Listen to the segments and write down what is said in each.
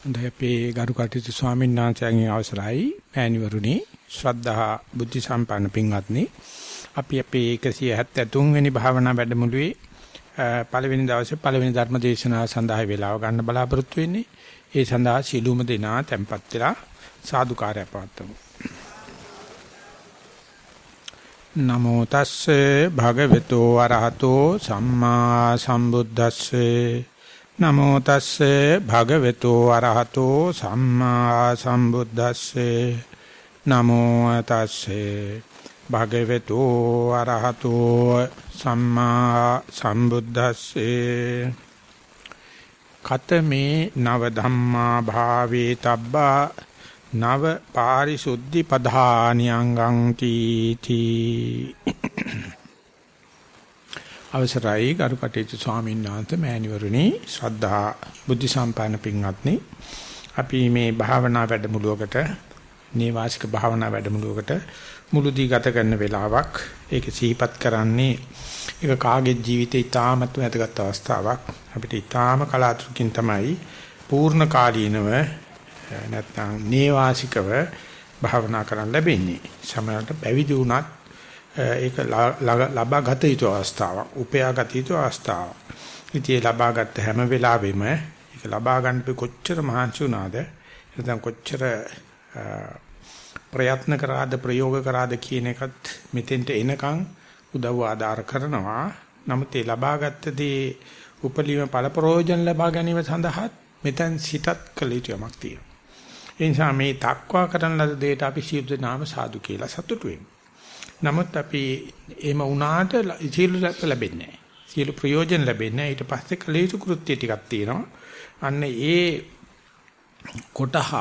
හොඳයි අපේ ගරු කටයුතු ස්වාමීන් වහන්සේගේ අවසරයි. මෑණිවරුනි ශ්‍රද්ධා බුද්ධ සම්පන්න පින්වත්නි අපි අපේ 173 වෙනි භාවනා වැඩමුළුවේ පළවෙනි දවසේ පළවෙනි ධර්ම දේශනාව සඳහා වේලාව ගන්න බලාපොරොත්තු වෙන්නේ. ඒ සඳහා සීලුම දෙනා tempත් වෙලා සාදුකාරය පවත්වමු. නමෝ තස්සේ භගවතු වරහතෝ සම්මා සම්බුද්දස්සේ. නමෝ තස්සේ භගවතු අරහතෝ සම්මා සම්බුද්දස්සේ. නමෝ තස්සේ භගවතු අරහතෝ සම්මා සම්බුද්දස්සේ. කතමේ නව ධම්මා භාවේ තබ්බා නව පාරිසුද්ධි පධානියංගං තීති. අවසරයි ගරු කටයුතු ස්වාමීන් වහන්සේ මෑණිවරුනි ශ්‍රද්ධා බුද්ධ සම්පන්න පින්වත්නි. අපි මේ භාවනා වැඩමුළුවකට නේවාසික භාවනා වැඩමුළුවකට මුළුදී ගත කරන වෙලාවක් ඒක සිහිපත් කරන්නේ ඒක කාගේ ජීවිතේ ඉතාමත් වැදගත් අවස්ථාවක්. අපිට ඉතාම කලාතුරකින් තමයි පූර්ණ කාලීනව නැත්නම් නේවාසිකව භාවනා කරන්න ලැබෙන්නේ. සමහරවිට පැවිදි වුණත් Eh, ඒක ලබා ගත යුතු අවස්ථාවක් උපයා ගත යුතු අවස්ථාවක්. ඉතින් ලබා ගත්ත හැම වෙලාවෙම ඒක ලබා ගන්න කොච්චර මහන්සි වුණාද නැත්නම් කොච්චර eh, ප්‍රයත්න කරාද ප්‍රයෝග කරාද කියන එකත් මෙතෙන්ට එනකන් උදව් ආධාර කරනවා. නමුත් ඒ ලබා ගත්ත දේ උපලිම ඵල ප්‍රයෝජන ලබා ගැනීම සඳහා මෙතෙන් සිටත් කළ යුතු යමක් තියෙනවා. ඒ නිසා මේ තක්වා කරන ලද දෙයට අපි සියලු දෙනාම සාදු කියලා සතුටු වෙමු. නමුත් අපි එහෙම වුණාට සියලු ලැබෙන්නේ නැහැ. සියලු ප්‍රයෝජන ලැබෙන්නේ නැහැ. ඊට පස්සේ කළ යුතු කෘත්‍ය ටිකක් තියෙනවා. අන්න ඒ කොටහ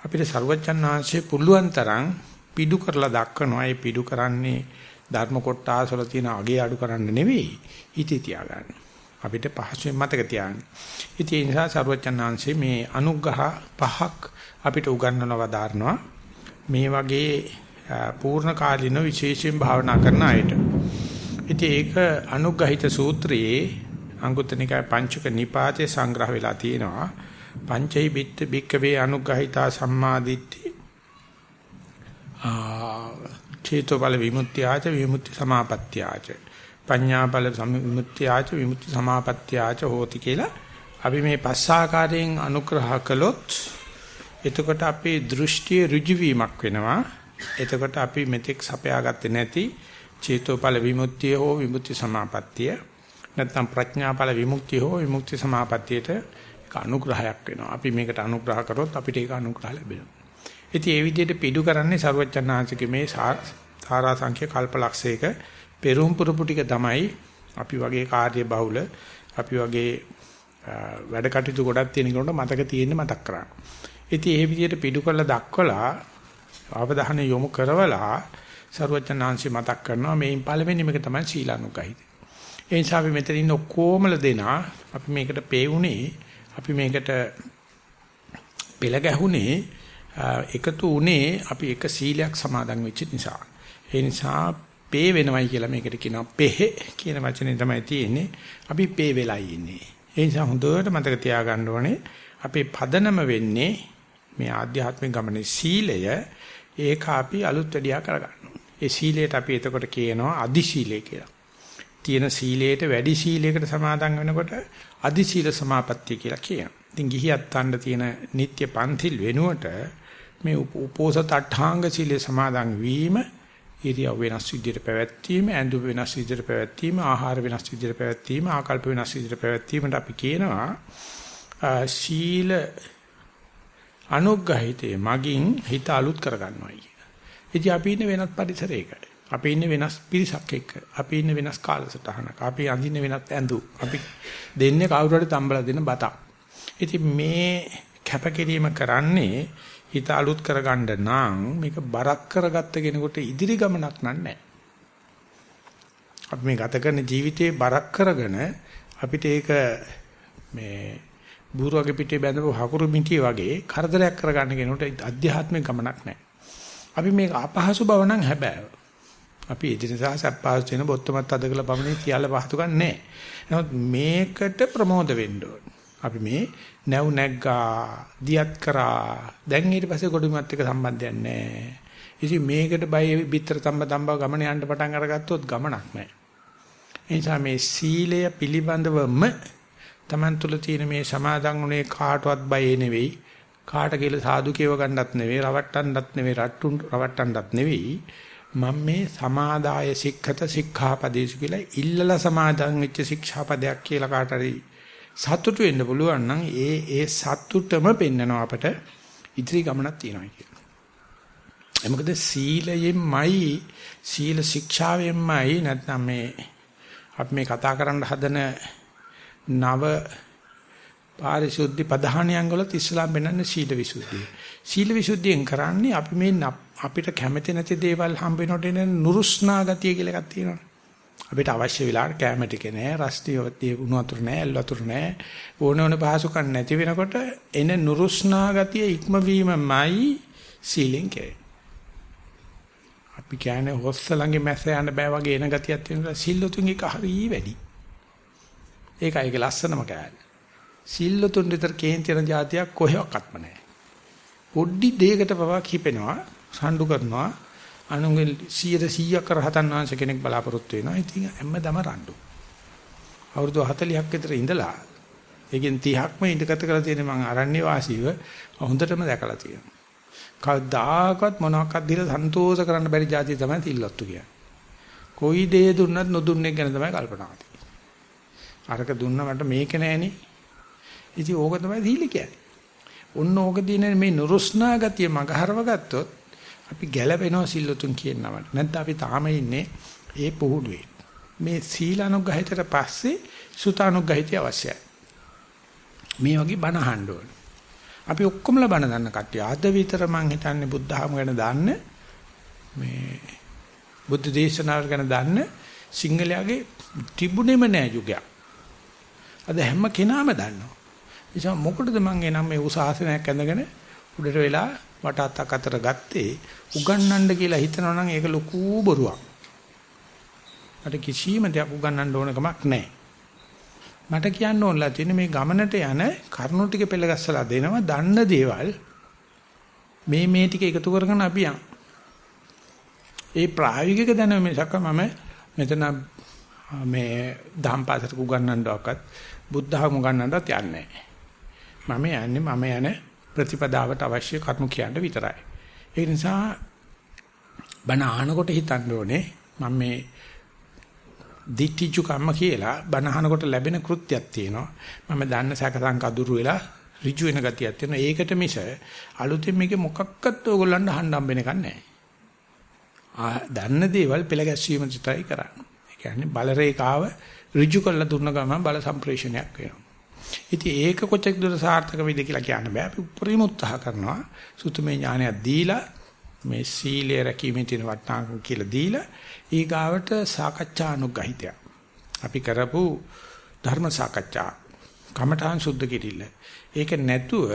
අපිට ਸਰවජන් වහන්සේ පුළුවන් තරම් පිඩු කරලා දක්වනවා. ඒ පිඩු කරන්නේ ධර්ම කොටස වල තියෙන අගේ අඩු කරන්න නෙවෙයි. හිතේ තියාගන්න. අපිට පහසුවෙන් මතක තියාගන්න. ඉතින් ඒ නිසා ਸਰවජන් වහන්සේ මේ අනුග්‍රහ පහක් අපිට උගන්වනවා දාරනවා. මේ වගේ පූර්ණ කාලින විශේෂයෙන් භාවනා කරන අයට. ඉතින් ඒක අනුග්‍රහිත සූත්‍රයේ අංගුත්තනිකයි පංචක නිපාතේ සංග්‍රහ වෙලා තියෙනවා. පංචෛ බිත්ත බික්කවේ අනුග්‍රහිතා සම්මාදිට්ඨි ආ චේතෝබල විමුක්තියාච විමුක්ති සමාපත්තියාච පඤ්ඤාබල විමුක්තියාච විමුක්ති සමාපත්තියාච හෝති කියලා අපි මේ පස් ආකාරයෙන් අනුග්‍රහ කළොත් එතකොට අපේ දෘෂ්ටිය ඍජු වීමක් වෙනවා එතකොට අපි මෙතෙක් සපයාගත්තේ නැති චේතෝපල විමුක්තිය හෝ විමුක්ති සමාපත්තිය නැත්නම් ප්‍රඥාපල විමුක්තිය හෝ විමුක්ති සමාපත්තියට ඒක අනුග්‍රහයක් වෙනවා. අපි මේකට අනුග්‍රහ කරොත් අපිට ඒක අනුග්‍රහ ලැබෙනවා. ඉතින් ඒ විදිහට පිටු කරන්නේ ਸਰවඥාන්සේගේ මේ සාරා සංඛ්‍ය කල්පලක්ෂයක පෙරම් පුරපු ටික තමයි අපි වගේ කාර්ය බහුල අපි වගේ වැඩ කටයුතු ගොඩක් තියෙන කෙනෙකුට මතක තියෙන්නේ මතක් කරගන්න. ඉතින් ඒ විදිහට පිටු කරලා දක්වලා අවධානය යොමු කරවලා ਸਰවඥාන්සි මතක් කරනවා මේන් පළවෙනිම එක තමයි සීලානුගහිත. ඒ නිසා අපි මෙතන ඉන්න ඔක්කොමල දෙනා අපි මේකට පේුනේ අපි මේකට පෙළ ගැහුනේ එකතු උනේ අපි එක සීලයක් සමාදන් වෙච්ච නිසා. ඒ නිසා පේ වෙනවයි කියලා මේකට කියනවා පෙහෙ කියන වචනේ තමයි තියෙන්නේ. අපි පේ වෙලයි ඉන්නේ. ඒ නිසා හොඳට මතක තියාගන්න ඕනේ අපේ පදනම වෙන්නේ මේ ආධ්‍යාත්මික ගමනේ සීලය ඒක අපි අලුත් වැඩියා කරගන්නවා. ඒ සීලයට අපි එතකොට කියනවා අදි සීලය කියලා. තියෙන සීලයට වැඩි සීලයකට සමාදන් වෙනකොට අදි සීල සමාපත්තිය කියලා කියනවා. ඉතින් ගිහියත් ගන්න තියෙන නিত্য පන්තිල් වෙනුවට මේ උපෝසත අට්ඨාංග සීලේ සමාදන් වීම ඉරියව් වෙනස් විදිහට පැවැත්වීම, ඇඳුම් වෙනස් විදිහට පැවැත්වීම, ආහාර වෙනස් විදිහට පැවැත්වීම, ආකල්ප වෙනස් විදිහට පැවැත්වීමට අපි කියනවා සීල අනුග්‍රහිතේ මගින් හිත අලුත් කරගන්නවායි කියන. ඉතින් අපි ඉන්නේ වෙනත් පරිසරයක. අපි ඉන්නේ වෙනස් පිරිසක් එක්ක. අපි ඉන්නේ වෙනස් කාලසටහනක. අපි අඳින්නේ වෙනත් ඇඳු. අපි දෙන්නේ කවුරු හරි තම්බලා දෙන බතක්. ඉතින් මේ කැපකිරීම කරන්නේ හිත අලුත් කරගන්න නම් මේක බරක් කරගත්ත කෙනෙකුට ඉදිරි ගමනක් නෑ. අපි මේ ගත කරන ජීවිතේ බරක් කරගෙන අපිට ඒක මේ බූරුවගේ පිටේ බැඳපු හකුරු මිටිය වගේ කරදරයක් කරගන්න කෙනෙකුට අධ්‍යාත්මික ගමනක් නැහැ. අපි මේක අපහසු බව නම් හැබැයි. අපි එදිනදා සප්පාස් වෙන බොත්තමත් අද කළ පමණේ කියලා පහතු ගන්නෑ. නමුත් මේකට ප්‍රමෝද වෙන්න ඕන. අපි මේ නැව් නැග්ගා දියත් කරා දැන් ඊට පස්සේ ගොඩබිමත් එක්ක සම්බන්ධයක් නැහැ. ඉතින් මේකට බය පිටර තම්බ තම්බ ගමන යන්න පටන් අරගත්තොත් ගමනක් නැහැ. ඒ නිසා මේ සීලය පිළිබඳවම Taman තුල තියෙන මේ සමාදන් උනේ කාටවත් බය නෙවෙයි. කාට කියලා සාදු කියව ගන්නත් නෙවෙයි, රවට්ටන්නත් නෙවෙයි, රට්ටුන් රවට්ටන්නත් නෙවෙයි. මම මේ සමාදාය සික්ඛත සික්ඛාපදේශ කියලා ඉල්ලලා සමාදන් වෙච්ච ශික්ෂාපදයක් කියලා කාට හරි සතුටු වෙන්න පුළුවන් නම් ඒ ඒ සතුටම පෙන්නනවා අපට ඉදිරි ගමනක් තියෙනවා කියලා. ඒ මොකද සීලයෙන්මයි සීල ශික්ෂාවෙන්මයි නැත්නම් මේ අපි මේ කතා කරන්න හදන නව පාරිශුද්ධි පධානියන් වලත් ඉස්ලාම් වෙනන්නේ සීල විසුද්ධිය. සීල විසුද්ධියෙන් කරන්නේ අපි මේ අපිට කැමති නැති දේවල් හම්බ වෙනකොට එන නුරුස්නා ගතිය කියලා එකක් තියෙනවා. අපිට අවශ්‍ය වෙලාවට කැම ටික නෑ, රස්තිය උණු වතුර නෑ, ඇල් වතුර නෑ. ඕන ඕන පහසුකම් නැති වෙනකොට එන නුරුස්නා ගතිය ඉක්මවීමමයි සීලෙන් කෙරේ. අපි කියන්නේ හොස්ස ළඟේ මැස්ස යන්න බෑ වගේ එන ගතියක් තියෙනවා. සිල්ලුතුන් එක හරිය වැඩි. ඒකයි ඒක ලස්සනම කෑල්ල. සිල්ලුතුන් විතර කේන්ති යන જાතියක් කොහෙවත්ම නැහැ. පොඩි දෙයකට පවා කිපෙනවා, සම්ඩු කරනවා. අනුන්ගේ 100 100ක් රහතන් වහන්සේ කෙනෙක් බලාපොරොත්තු වෙනවා. ඉතින් හැමදම රණ්ඩු. අවුරුදු 40ක් විතර ඉඳලා ඒකෙන් 30ක්ම ඉඳගත කරලා තියෙන මං අරණ්‍ය වාසීව හොඳටම දැකලා තියෙනවා. කවදාකවත් මොනවාක්වත් දීලා සන්තෝෂ කරන්න බැරි જાතිය තමයි තිල්ලොත්තු කියන්නේ. කොයි දේ දුන්නත් නොදුන්නේ ගැන තමයි කල්පනා කරන්නේ. අරක දුන්න මට මේක නෑනේ. ඉතින් ඕක තමයි දීලි කියන්නේ. ඔන්න ඕක දින මේ නුරුස්නා ගතිය මගහරව ගත්තොත් අපි ගැළපෙනවා සිල්ලුතුන් කියන නමට. නැත්නම් අපි තාම ඉන්නේ ඒ පුහුණුවේ. මේ සීලානුගහිතට පස්සේ සුතානුගහිතය අවශ්‍යයි. මේ වගේ බණ අහන්න ඕනේ. අපි ඔක්කොමලා බණ දන්න කට්ටිය. අද විතර මං හිතන්නේ බුද්ධ ධර්ම ගැන දාන්න මේ බුද්ධ දේශනාව ගැන දාන්න සිංහලයාගේ තිබුණෙම නෑ යුගයක්. අද හැම කෙනාම දන්නවා. නිසා මොකටද මං එනම් මේ උසාසනයක් ඇඳගෙන උඩට වෙලා වටාත්තක් අතර ගත්තේ උගන්නන්න කියලා හිතනවා නම් ඒක ලොකු බොරුවක්. මට කිසිම දෙයක් උගන්නන්න ඕන කමක් නැහැ. මට කියන්න ඕනලා තියෙන මේ ගමනට යන කරුණු ටික පෙළගස්සලා දෙනවා දන්න දේවල් මේ මේ ටික එකතු කරගෙන අපි යන්. ඒ ප්‍රායෝගික දැනුම මිසක මම මෙතන මේ දහම් පාසලට උගන්වන්නවක්වත් බුද්ධ ධර්ම උගන්වන්නවත් යන්නේ නැහැ. මම යන්නේ මම යන ප්‍රතිපදාවට අවශ්‍ය කරුණු කියන්න විතරයි. ඒ නිසා බණ අහනකොට හිතන්න ඕනේ මම මේ දිට්ඨිජු කම්ම කියලා බණ අහනකොට ලැබෙන කෘත්‍යයක් තියෙනවා. මම දන්න සැකසං කදුරු වෙලා ඍජු වෙන ගතියක් තියෙනවා. ඒකට මිස අලුතෙන් මේක මොකක්වත් ඕගොල්ලන්ට අහන්න හම්බෙන එකක් නැහැ. ආ දන්න දේවල් පෙළ ගැස්වීම විතරයි කරන්නේ. ඒ කියන්නේ බල රේඛාව ඍජු කරලා දුන්න ගමන් බල සම්ප්‍රේෂණයක් වෙනවා. ඉතින් ඒක කොච්චර දුර සාර්ථක වෙයිද කියලා කියන්න බෑ. අපි උපරිම උත්සාහ කරනවා. සුතුමේ ඥානයක් දීලා මේ සීලය රැකීමේ තියෙන වටිනාකම කියලා දීලා ඊගාවට සාකච්ඡා අනුග්‍රහිතය. අපි කරපු ධර්ම සාකච්ඡා කමඨාන් සුද්ධ කිරිල්ල. ඒක නැතුව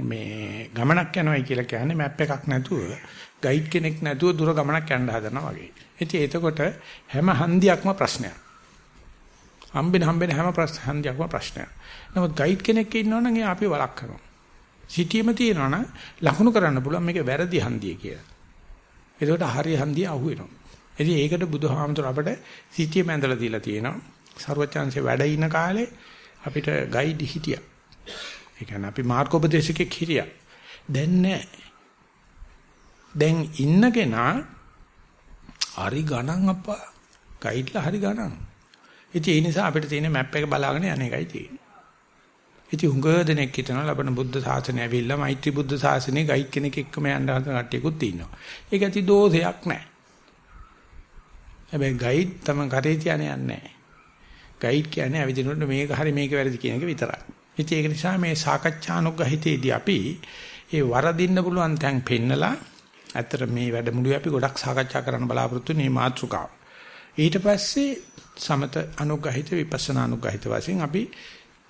මේ ගමනක් යනවායි කියලා කියන්නේ මැප් එකක් නැතුව ගයිඩ් කෙනෙක් නැතුව දුර ගමනක් යන්න හදනවා වගේ. ඉතින් එතකොට හැම හන්දියක්ම ප්‍රශ්නයක්. හම්බෙන හම්බෙන හැම ප්‍රශ්න හන්දියක්ම ප්‍රශ්නයක්. නමුත් ගයිඩ් කෙනෙක් ඉන්නවනම් එයා අපි වලක් කරනවා. සිටියම තියනවනම් ලකුණු කරන්න පුළුවන් මේක වැරදි හන්දිය කියලා. එතකොට හරි හන්දිය අහුවෙනවා. ඉතින් ඒකට බුදුහාමුදුර අපට සිටියම ඇඳලා දීලා තියෙනවා. ਸਰවචාන්සේ වැඩ ඉන කාලේ අපිට ගයිඩ් හිටියා. ඒ කියන්නේ අපි මාර්ගෝපදේශකෙක් හිටියා. දැන් නැහැ. දැන් ඉන්න කෙනා හරි ගණන් අප්පා. ගයිඩ්ලා හරි ගණන්. ඉතින් ඒ නිසා අපිට තියෙන මැප් එක බලාගෙන යන එකයි තියෙන්නේ. ඉතින් හුඟ දෙනෙක් හිටනවා ලබන බුද්ධ ශාසනය ඇවිල්ලා මෛත්‍රී බුද්ධ ශාසනයේ ගයිඩ් කෙනෙක් එක්කම යන්න හදන කට්ටියකුත් ඉන්නවා. ඒක ඇති දෝෂයක් නැහැ. හැබැයි ගයිඩ් තම කරේ තියන්නේ නැහැ. ගයිඩ් කියන්නේ ඇවිදිනකොට මේක හරි මේක වැරදි කියන එක විතරයි. ඉතින් ඒක නිසා මේ සාකච්ඡානුග්‍රහිතේදී අපි ඒ වරදින්න පුළුවන් තැන් පෙන්නලා ඇත්තට මේ වැඩමුළුවේ අපි ගොඩක් සාකච්ඡා කරන්න බලාපොරොත්තු වෙන්නේ මාතෘකාව. ඊට පස්සේ සමත අනුග්‍රහිත විපස්සනා අනුග්‍රහිත වශයෙන් අපි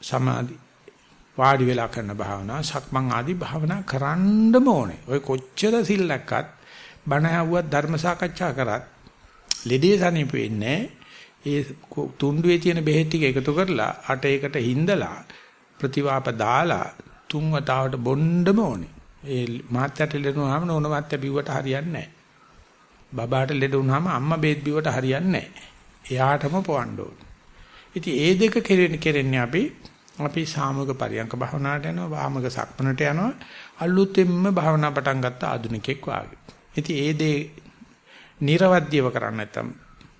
සමාධි වාඩි වෙලා කරන භාවනා සක්මන් ආදී භාවනා කරන්නම ඕනේ. ඔය කොච්චර සිල් ලැක්කත් බණ ඇහුවත් ධර්ම සාකච්ඡා කරත් ලෙඩේ සනීප වෙන්නේ ඒ තුණ්ඩුවේ තියෙන බෙහෙත් ටික එකතු කරලා අට එකට හිඳලා ප්‍රතිවාප දාලා තුන් වතාවට බොණ්ඩම ඕනේ. ඒ මාත්‍යට ලෙඩ වුණාම නෝන මාත්‍ය බිව්වට හරියන්නේ නැහැ. බබාට ලෙඩ වුණාම අම්මා බේත් බිව්වට හරියන්නේ නැහැ. එයාටම පොවන්න ඕනේ. ඉතින් ඒ දෙක කෙරෙන්නේ අපි අපි සාමූහික පරියංක භාවනාවට යනවා වාමක සක්මනට යනවා අලුතෙන්ම භාවනා පටන් ගත්ත ආධුනිකෙක් වාගේ. ඉතින් ඒ දේ නිර්වද්‍යව කරන්න නැත්තම්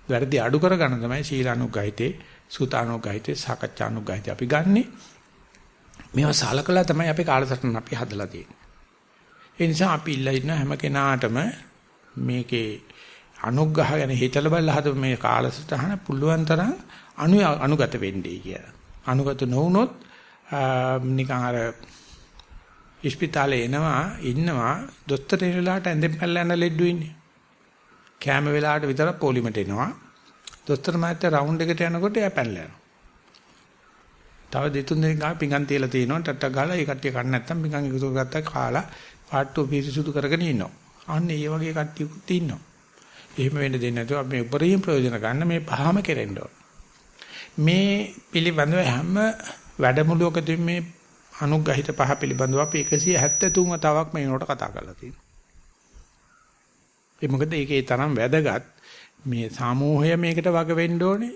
වැරදි අඩු කරගන්න තමයි සීලානුගහිතේ සුතානුගහිතේ සාකච්ඡානුගහිතේ අපි ගන්නෙ. මේවා සලකලා තමයි අපි කාලසටහන අපි හදලා තියෙන්නේ. ඒ නිසා අපි ඉල්ලා ඉන්න හැම කෙනාටම මේකේ අනුග්‍රහ ගැන හිතලා බලලා හද මේ කාලසටහන පුළුවන් තරම් අනු අනුගත වෙන්නේ කියලා. අනුගත නොවුනොත් නිකන් අර ඉස්පිතාලේ එනවා ඉන්නවා දොස්තර වෙලාවට ඇඳෙන් පැල්ල යන ලෙඩ්ඩු ඉන්නේ. කැම වෙලාවට විතර පොලිමට එනවා. දොස්තර මහත්තයා රවුන්ඩ් එකට යනකොට එයා පැනලා යනවා. තව දෙතුන් දෙනෙක් ගාව පිඟන් තියලා තිනවා ටට්ටක් ගාලා ඒ කට්ටිය කන්න නැත්තම් පිඟන් එකතු කරගත්තා කාලා පාට්ටුව පිරිසුදු කරගෙන ඉන්නවා. අන්න ඒ වගේ කට්ටියකුත් ඉන්නවා. එහෙම වෙන්න දෙන්නේ නැතුව අපි උපරිම ප්‍රයෝජන ගන්න මේ පහම කෙරෙන්න ඕන. මේ පිළිබඳව හැම වැඩමුළුවකදී මේ අනුග්‍රහිත පහ පිළිබඳව අපි 173 වතාවක් මේ නෝට කතා කරලා තියෙනවා. ඒ මොකද ඒකේ තරම් වැදගත් මේ සමූහය මේකට වග වෙන්න ඕනේ.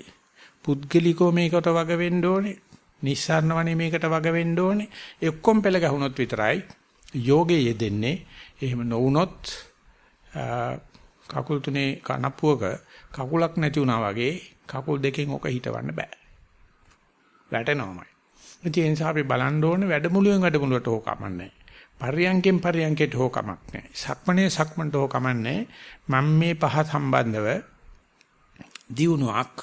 පුද්ගලිකෝ මේකට වග වෙන්න ඕනේ. නිස්සාරණවනේ මේකට වග වෙන්න ඕනේ. ඒ ඔක්කොම පෙළ ගැහුනොත් විතරයි යෝගයේ යෙදෙන්නේ. එහෙම නොවුනොත් කකුල් තුනේ කනප්පුවක කකුලක් නැති වුණා වගේ කකුල් දෙකෙන් ඔක හිටවන්න බෑ. වැටෙනවමයි. ඒ නිසා අපි බලන්න ඕනේ වැඩමුළුවෙන් වැඩමුළුවට හෝ කමන්නේ. පරියංගෙන් පරියංගයට හෝ කමක් නැහැ. සක්මණේ සක්මණට හෝ කමන්නේ. මම මේ පහ සම්බන්ධව දියුණුවක්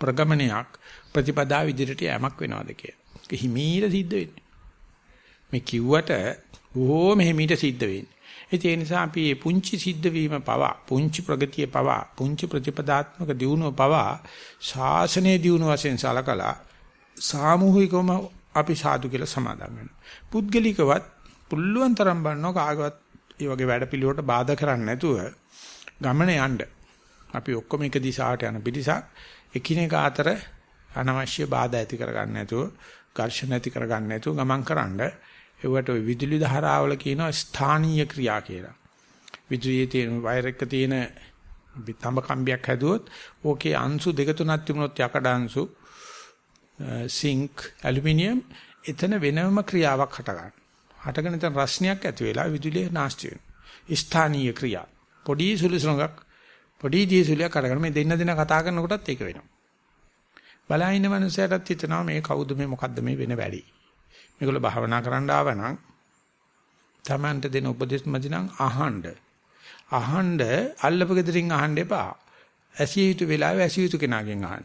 ප්‍රගමනයක් ප්‍රතිපදා විදිහට යමක් වෙනවද කියලා. හිමීට සිද්ධ වෙන්නේ. මේ කිව්වට බොහෝම හිමීට සිද්ධ වෙන්නේ. ඒ නිසා අපි මේ පුංචි සිද්ධ වීම පවා පුංචි ප්‍රගතිය පවා පුංචි ප්‍රතිපදාත්මක දියුණුව පවා ශාසනයේ දියුණුව වශයෙන් සලකලා සාමූහිකවම අපි සාදු කියලා සමාදන් වෙනවා. පුද්ගලිකවත් පුළුවන් තරම් බලනවා කාගවත් මේ වගේ වැඩ පිළිවෙලට බාධා කරන්නේ නැතුව ගමන යන්න. අපි ඔක්කොම එක දිශාවට යන පිටිසක් එකිනෙක අතර අනවශ්‍ය බාධා ඇති කරගන්න නැතුව ඝර්ෂණ ඇති කරගන්න නැතුව ගමන් කරන්නේ ඒවට ওই විදුලි ධාරාවල කියනවා ස්ථානීය ක්‍රියා කියලා. විදුලියේ තියෙන වයර් එක තියෙන තඹ කම්බියක් හැදුවොත් ඕකේ අංශු දෙක තුනක් තිබුණොත් යකඩ අංශු සිංක් ඇලුමිනියම් එතන වෙනම ක්‍රියාවක් හට ගන්නවා. හටගෙන එතන රස්නියක් ඇති වෙලා විදුලිය නාස්ති වෙනවා. ස්ථානීය ක්‍රියා. පොඩි සුළුසුණක් පොඩි දීසුලියක් අරගෙන මේ දෙන්න දෙන කතා කරනකොටත් ඒක වෙනවා. බලහින්න මනුස්සයටත් හිතනවා මේ කවුද මේ මොකද්ද මේ වෙන වැඩි. මේගොල්ලෝ භාවනා කරන්න ආවනම් Tamanට දෙන උපදෙස් මදි නම් අහන්න. අහන්න අල්ලපු gedirin අහන්න එපා. ඇසිය යුතු වෙලාවෙ ඇසිය යුතු කෙනාගෙන් අහන්න.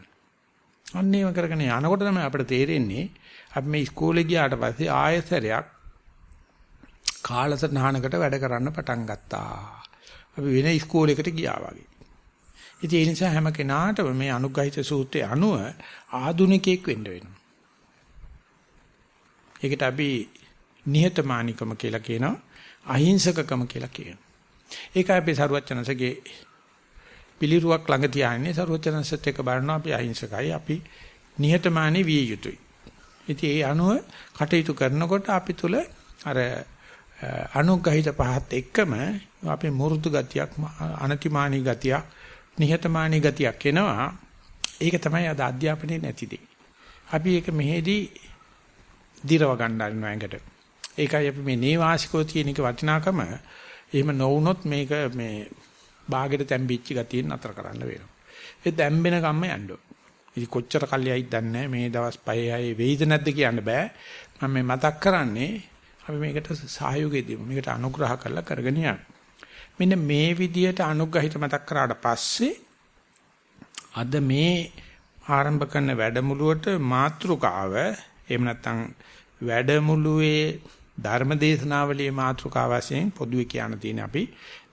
අන්න ඒව කරගෙන යනකොට තමයි අපිට තේරෙන්නේ අපි මේ ඉස්කෝලේ ගියාට පස්සේ ආයතරයක් කාලසටහනකට වැඩ කරන්න පටන් ගත්තා. අපි වෙන ඉස්කෝලේකට ගියා වගේ. ඉතින් ඒ නිසා හැම කෙනාටම මේ අනුග්‍රහිත සූත්‍රයේ අනුව ආදුනිකයෙක් වෙන්න වෙනවා. ඒකට අපි නිහතමානිකම කියලා කියනවා අහිංසකකම කියලා කියනවා. ඒකයි අපි සරුවචනසගේ පිළිරුවක් ළඟ තියාන්නේ සරුවචනසත් එක්ක බලනවා අපි අහිංසකයි අපි නිහතමානී විය යුතුයි. ඉතින් ඒ අනුව කටයුතු කරනකොට අපි තුල අර අනුග්‍රහිත පහත් එක්කම අපි මුරුදු ගතියක් අනතිමානී ගතියක් නිහතමානී ගතියක් එනවා. ඒක තමයි අද අධ්‍යාපනයේ නැතිදී. අපි ඒක මෙහෙදී දිරව ගන්න අරිනවා ඇඟට. ඒකයි අපි මේ නේවාසිකෝ තියෙන එක වටිනාකම එහෙම නොවුනොත් මේක මේ බාගෙට තැම්බිච්ච ගතියෙන් නතර කරන්න වෙනවා. ඒ තැම්බෙන කම්ම යන්න ඕන. ඉතින් කොච්චර කල්යයිද දන්නේ මේ දවස් 5 6 වෙයිද නැද්ද කියන්න බෑ. මම මේ මතක් කරන්නේ අපි මේකට සහයෝගය දෙමු. මේකට අනුග්‍රහ කරලා කරගෙන යන්න. මෙන්න මේ විදියට අනුග්‍රහිත මතක් කරාට පස්සේ අද මේ ආරම්භ කරන වැඩමුළුවට මාතෘකාව එහෙම නැත්නම් වැඩමුළුවේ ධර්මදේශනාවලියේ මාතෘකාව වශයෙන් පොදුවේ කියන්න තියෙන අපි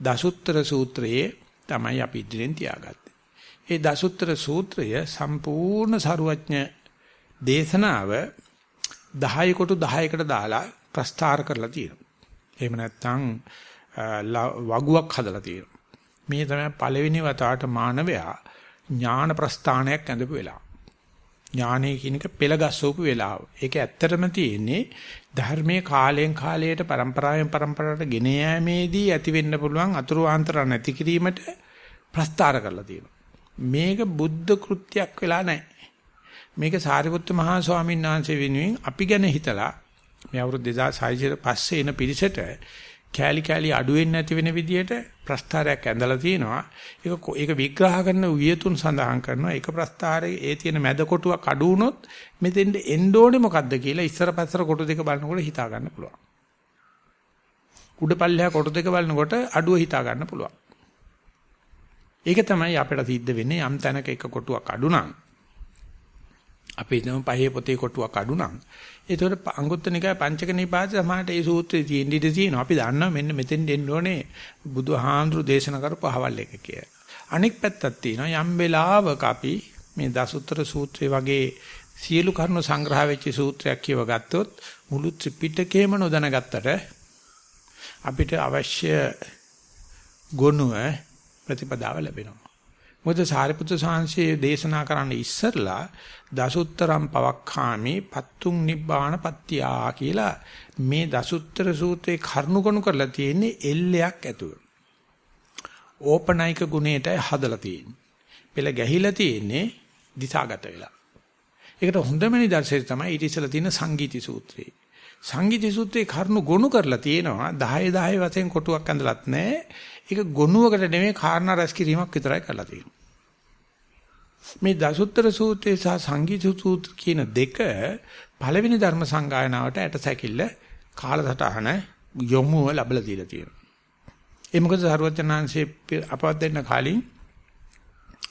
දසුත්තර සූත්‍රයේ තමයි අපි ඉදිරියෙන් තියාගත්තේ. ඒ දසුත්තර සූත්‍රය සම්පූර්ණ සරුවඥ දේශනාව 10 කොට 10කට දාලා ප්‍රස්තාර කරලා තියෙනවා. එහෙම නැත්නම් වගුවක් හදලා තියෙනවා. මේ තමයි පළවෙනි වතාවට මානවයා ඥාන ප්‍රස්ථානයක් ඇඳපු වෙලාව. ඥානය කියන එක පෙළ ගැස්සෝපු වෙලාව. ඒක ඇත්තටම තියෙන්නේ ධර්මයේ කාලයෙන් කාලයට પરම්පරාවෙන් પરම්පරාවට ගෙන යෑමේදී ඇති වෙන්න පුළුවන් අතුරු ආන්තර නැති කිරීමට ප්‍රස්ථාර කරලා තියෙනවා. මේක බුද්ධ කෘත්‍යයක් වෙලා නැහැ. මේක සාරිපුත්තු මහා ස්වාමීන් වහන්සේ වෙනුවෙන් අපි ගැන හිතලා මේ අවුරුදු 2600 පස්සේ එන පිරිසට කෑලි කෑලි අඩු වෙන්නේ නැති වෙන විදියට ප්‍රස්තාරයක් ඇඳලා තියෙනවා. ඒක ඒක විග්‍රහ කරන වියතුන් සඳහන් කරනවා. ඒක ප්‍රස්තාරයේ ඒ තියෙන මැද කොටුවක් අඩු වුණොත් මෙතෙන්ද එන්න ඕනේ මොකද්ද කියලා ඉස්සර පස්සර කොටු දෙක බලනකොට හිතා ගන්න පුළුවන්. උඩ පල්ලෙහා කොටු දෙක බලනකොට අඩුව හිතා ගන්න පුළුවන්. ඒක තමයි අපිට සිද්ධ වෙන්නේ යම් තැනක එක කොටුවක් අඩු නම් අපේ හිතමු පහේ පොතේ කොටුවක් අඩු නම් ඒතකොට අංගුත්තර නිකාය පංචක නිපාතේ සමානට ඒ සූත්‍රයේ තියෙන ඉඳී තියෙනවා. අපි දන්නවා මෙන්න මෙතෙන් දෙන්න ඕනේ බුදුහාඳුරු දේශනා කරපු අහවල් එක කියලා. අනෙක් පැත්තක් තියෙනවා යම් වෙලාවක අපි මේ දසුත්තර සූත්‍රය වගේ සියලු කරුණු සංග්‍රහ වෙච්ච සූත්‍රයක් කියව ගත්තොත් මුළු ත්‍රිපිටකයම නොදැනගත්තට අපිට අවශ්‍ය ගුණය ප්‍රතිපදාව ලැබෙනවා. මොකද සාරිපුත්‍ර සාංශයේ දේශනා කරන්න ඉස්සරලා දසුත්තරම් පවක්ඛාමි පත්තුං නිබ්බාන පත්‍යා කියලා මේ දසුත්තර සූත්‍රේ කරුණුකණු කරලා තියෙන්නේ එල්ලයක් ඇතුව. ඕපනයික ගුණයට හදලා තියෙන්නේ. පෙළ ගැහිලා තියෙන්නේ දිසාගත වෙලා. ඒකට හොඳම නිදර්ශනය තමයි ඊට ඉස්සලා තියෙන සංගීති සූත්‍රය. සංගීති සූත්‍රේ කරුණු ගොනු කරලා තියෙනවා 10 10 වශයෙන් කොටුවක් ඇඳලත් නැහැ. ඒක ගොනුවකට නෙමෙයි කාරණා රැස් කිරීමක් විතරයි කරලා තියෙන්නේ. මේ දසුත්තර සූත්‍රය සහ සංගීත සූත්‍ර කියන දෙක පළවෙනි ධර්ම සංගායනාවට ඇටසැකිල්ල කාලසටහන යොමුව ලැබලා දීලා තියෙනවා. ඒ මොකද සරුවචනාංශයේ අපවත් දෙන්න කලින්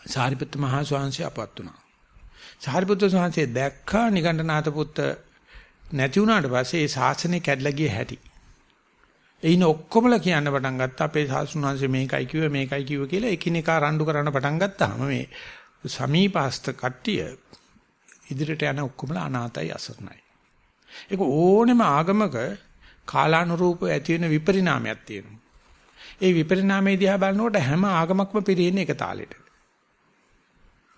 සාරිපුත්ත මහා ස්වාමීන් අපවත් වුණා. සාරිපුත්ත ස්වාමීන් දැක්කා නිගණ්ඨනාත පුත්ත නැති වුණාට පස්සේ ඒ ශාසනය කැඩලා ගිය හැටි. එයින් ඔක්කොමලා කියන්න පටන් ගත්තා අපේ සාසුණාංශ මේකයි කිව්වේ මේකයි කිව්වේ කියලා එකිනෙකා රණ්ඩු කරන්න පටන් ගත්තාම මේ සමීපස්ත කට්ටිය ඉදිරියට යන ඔක්කොමලා අනාතයි අසරණයි. ඒක ඕනෙම ආගමක කාලානුරූප ඇති වෙන විපරිණාමයක් තියෙනවා. ඒ විපරිණාමයේ දිහා බලනකොට හැම ආගමක්ම පිරෙන්නේ එක තාලෙට.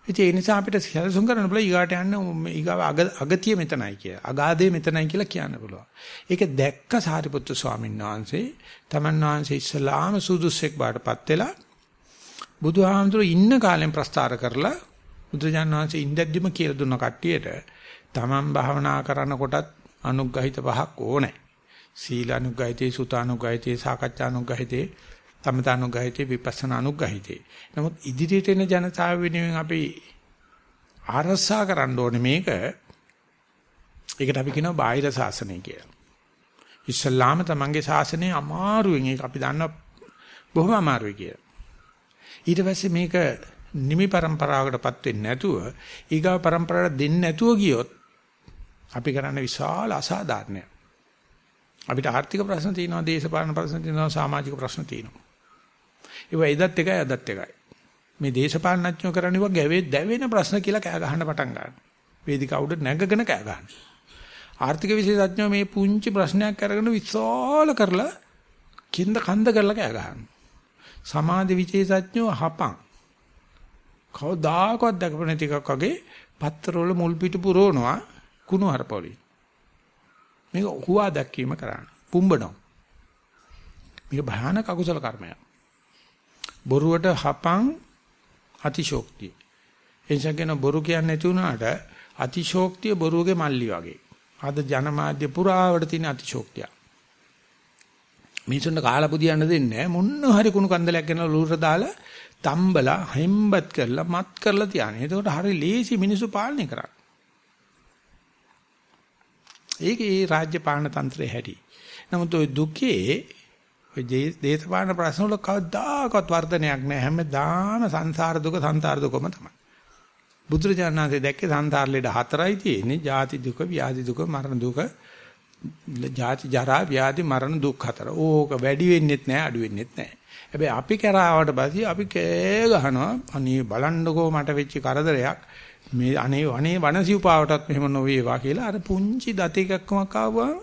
ඉතින් ඒ නිසා අපිට සැලසුම් කරන්න පුළුවන් ඊගාට යන්න ඊගාව අගතිය මෙතනයි කියලා. අගාධය මෙතනයි කියලා කියන්න පුළුවන්. ඒක දැක්ක සාරිපුත්තු ස්වාමීන් වහන්සේ තමන් වහන්සේ ඉස්ලාම සුදුස්සෙක් බාටපත් වෙලා බුදුහාමුදුරු ඉන්න කාලෙන් ප්‍රස්තාර කරලා බුදුජානක වහන්සේ ඉඳද්දිම කියලා දුන්න කට්ටියට තමන් භාවනා කරන කොටත් අනුග්‍රහිත පහක් ඕනේ. සීලානුග්‍රහිතේ සුතානුග්‍රහිතේ සාකච්ඡානුග්‍රහිතේ තමතානුග්‍රහිතේ විපස්සනානුග්‍රහිතේ. නමුත් ඉදිරියට එන ජනතාව වෙනුවෙන් අපි ආරසා කරන්න ඕනේ මේක. ඒකට අපි කියනවා බාහිර ශාසනය කියලා. ඉස්ලාම තමන්ගේ ශාසනය අමාරුවෙන් ඒක අපි දන්නවා බොහොම අමාරුයි කියලා. ඊට පස්සේ මේක නිමි પરම්පරාවකටපත් වෙන්නේ නැතුව ඊගාව પરම්පරාවට දෙන්නේ නැතුව ගියොත් අපි කරන්න විශාල අසාධාරණයක්. අපිට ආර්ථික ප්‍රශ්න තියෙනවා, දේශපාලන ප්‍රශ්න තියෙනවා, සමාජික ප්‍රශ්න තියෙනවා. ඒවා එදත් එකයි අදත් එකයි. මේ දේශපාලනඥයෝ කරන්නේ වා ගැවේ දැවෙන ප්‍රශ්න කියලා කෑ ගහන්න පටන් ගන්නවා. වේදිකාව උඩ නැගගෙන කෑ ගන්නවා. ආර්ථික විශේෂඥයෝ මේ පුංචි ප්‍රශ්නයක් අරගෙන විශාල කරලා කින්ද කන්ද කරලා කෑ ගන්නවා. සමාධි විශේෂඥයෝ හපං. කවදාකවත් දැකපු නැති එකක් වගේ පත්තරවල මුල් පිටු පුරවනවා කුණු හරපොලි. මේක හුවා දැක්වීම කරන්න. පුම්බනවා. මේක භයානක අකුසල කර්මයක්. බොරුවට හපං අතිශෝක්තිය. එනිසා කියන බොරු කියන්නේ නැති වුණාට අතිශෝක්තිය බොරුවගේ මල්ලි වගේ. අද ජනමාධ්‍ය පුරාවට තියෙන අතිශෝක්තිය. මිනිසුන්ට කාලා පුදියන්න දෙන්නේ මොන්න හරි කුණු කන්දලයක් ගෙනලා ලූරට දාලා තම්බලා හෙම්බත් කරලා මත් කරලා තියන්නේ. එතකොට හරි ලේසි මිනිස්සු පාලනය කරන්නේ. ඒකේ රාජ්‍ය පාලන තන්ත්‍රයේ හැටි. නමුත් ওই දුකේ ඔය දේශපාලන ප්‍රශ්න වල කවදාකවත් වර්ධනයක් නැහැ. හැමදාම සංසාර දුක සංසාර දුකම තමයි. බුදුරජාණන්සේ දැක්කේ සංසාර ලෙඩ හතරයි තියෙන්නේ. ජාති දුක, ව්‍යාධි දුක, මරණ දුක, ජාති ජරා, ව්‍යාධි, මරණ දුක් හතර. ඕක වැඩි වෙන්නෙත් නැහැ, අඩු වෙන්නෙත් නැහැ. හැබැයි අපි කරාවට පස්සේ අපි කෑ ගහනවා. අනේ බලන්නකෝ මට වෙච්ච කරදරයක්. මේ අනේ අනේ වනසිව්පාවටත් මෙහෙම නොවේවා කියලා අර පුංචි දත එකක්මක් ආවම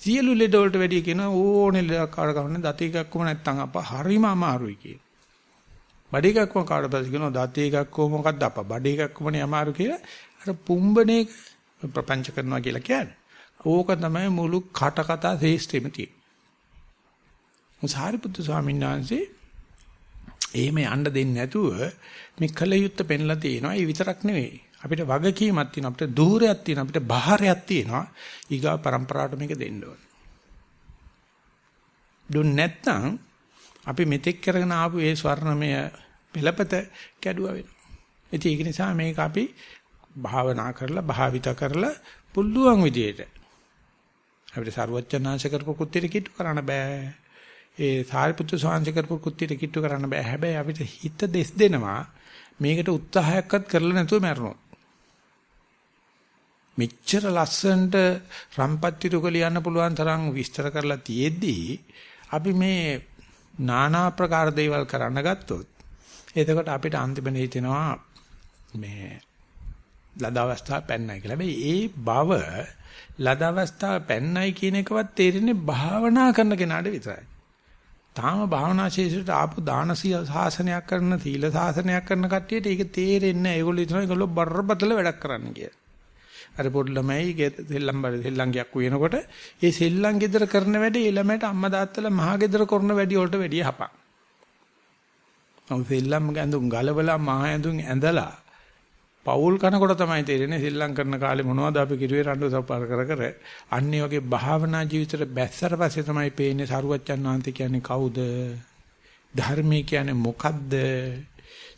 සියලු ලෙඩ වලට වැඩිය කියන ඕනේ ලෙඩක් කාට ගන්න දත එකක්ම නැත්තම් අප හරිම අමාරුයි කියන. බඩ එකක්ම කාට පස්සේ කියනවා දත එකක්ම මොකද්ද අප බඩ එකක්මනේ අමාරු කියලා අර අර පුම්බනේ ප්‍රපංච කරනවා කියලා කියන්නේ. ඕක තමයි මුළු කට කතා ශේෂ්ඨෙම තියෙන්නේ. සාරිපුත්තු ස්වාමීන් වහන්සේ එහෙම යන්න දෙන්නේ නැතුව මේ කල යුත්ත පෙන්ලා තියෙනවා. ඒ විතරක් නෙවෙයි. අපිට වගකීමක් තියෙනවා. අපිට දුහරයක් තියෙනවා. අපිට බහරයක් තියෙනවා. ඊගා પરම්පරාවට මේක දෙන්න ඕන. දුන්න නැත්නම් අපි මෙතෙක් කරගෙන ආපු ඒ ස්වර්ණමය පෙළපත කැඩුවා වෙනවා. ඉතින් ඒක නිසා මේක අපි භාවනා කරලා භාවිත කරලා පුළුවන් විදියට අපිට සරුවච්චනාංශ කරපු කුත්තියට කිට්ටු කරන්න බෑ. ඒ සාරිපුත්‍ර ස්වාමීන් කරපු කුත්තියට කිට්ටු කරන්න බෑ. හැබැයි අපිට හිත දෙස් දෙනවා මේකට උත්සාහයක්වත් කරලා නැතුව මැරෙනවා. මෙච්චර ලස්සනට රම්පත්තිරුක ලියන්න පුළුවන් තරම් විස්තර කරලා තියෙද්දී අපි මේ নানা ප්‍රකාර දේවල් කරන්න ගත්තොත් එතකොට අපිට අන්තිමට හිතෙනවා මේ ලද අවස්ථාව පැන්නයි කියලා. හැබැයි ඒ බව ලද අවස්ථාව පැන්නයි කියන එකවත් තේරෙන්නේ භාවනා කරන කෙනාට විතරයි. තාම භාවනා ශේෂයට ආපු දාන සාසනයක් කරන සීල සාසනයක් කරන කට්ටියට ඒක තේරෙන්නේ නැහැ. ඒගොල්ලෝ හිතනවා ඒගොල්ලෝ බරපතල වැඩක් කරන්න කියලා. අර පොඩි ළමයි සෙල්ලම් බල සෙල්ලම්ගයක් උයනකොට ඒ සෙල්ලම් ගෙදර කරන වැඩේ ඒ ළමයට අම්මා තාත්තලා මහා ගෙදර කරන වැඩි වලට වැඩිය හපක්. මම සෙල්ලම් ගඳුන් ගලවලා මහා ඇඳුන් ඇඳලා පෞල් කනකොට තමයි තේරෙන්නේ සෙල්ලම් කරන කාලේ මොනවද අපි කිරුවේ රණ්ඩු සප්පාර කර කර අන්නේ වගේ භාවනා ජීවිතේට බැස්සට පස්සේ තමයි පේන්නේ සරුවච්චන් වහන්සේ කියන්නේ කවුද? ධර්මයේ කියන්නේ මොකද්ද?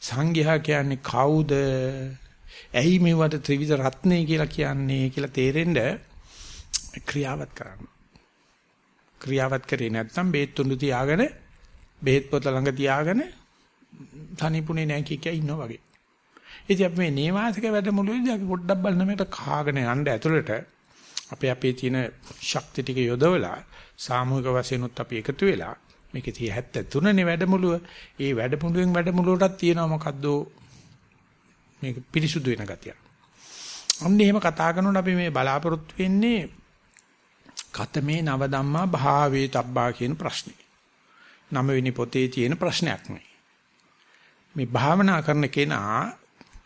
සංඝයා කියන්නේ කවුද? ඇයි මේවට ත්‍රිවිධ රත්නේ කියලා කියන්නේ කියලා තේරෙන්න ක්‍රියාවත් කරන්න. ක්‍රියාවත් කරේ නැත්නම් බේත් තුඩු තියාගෙන බේත් පොත ළඟ තියාගෙන තනිපුනේ නැහැ කිය ඉන්නවා වගේ. ඉතින් අපි මේ නේවාසික වැඩමුළුවේදී අපි පොඩ්ඩක් බලන මේකට කාගෙන යන්න ඇතුළට අපේ අපේ තියෙන ශක්ති ටික යොදවලා සාමූහික වශයෙන් උත් අපි එකතු වෙලා මේකේ තිය 73 නේ වැඩමුළුව. ඒ වැඩමුළුවෙන් වැඩමුළුවටත් තියෙනවා මොකද්ද මේක පිරිසුදු වෙන ගතිය. අන්න එහෙම කතා කරනකොට අපි මේ බලාපොරොත්තු වෙන්නේ කතමේ නව ධම්මා භාවේ තබ්බා කියන ප්‍රශ්නේ. නවවෙනි පොතේ තියෙන ප්‍රශ්නයක් නේ. මේ භාවනා කරන කෙනා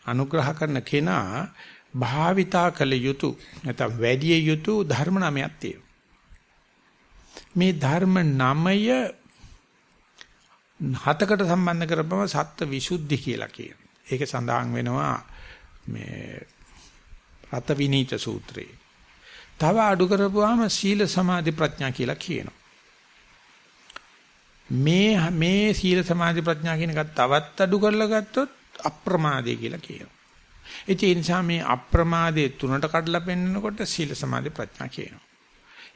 අනුග්‍රහ කරන කෙනා භාවිතා කළ යුතු නැත්නම් වැඩි යුතු ධර්ම නමයක් තියෙනවා. මේ ධර්ම නමය හතකට සම්බන්ධ කරපම සත්ත්ව විසුද්ධි කියලා කියනවා. ඒක සඳහන් වෙනවා මේ රත විනීත සූත්‍රයේ. තව අඩු කරපුවාම සීල සමාධි ප්‍රඥා කියලා කියනවා. මේ මේ සීල සමාධි ප්‍රඥා කියන එකත් තවත් අඩු කරලා ගත්තොත් අප්‍රමාදය කියලා කියනවා. ඒ නිසා මේ අප්‍රමාදයේ තුනට කඩලා පෙන්නකොට සීල සමාධි ප්‍රඥා කියනවා.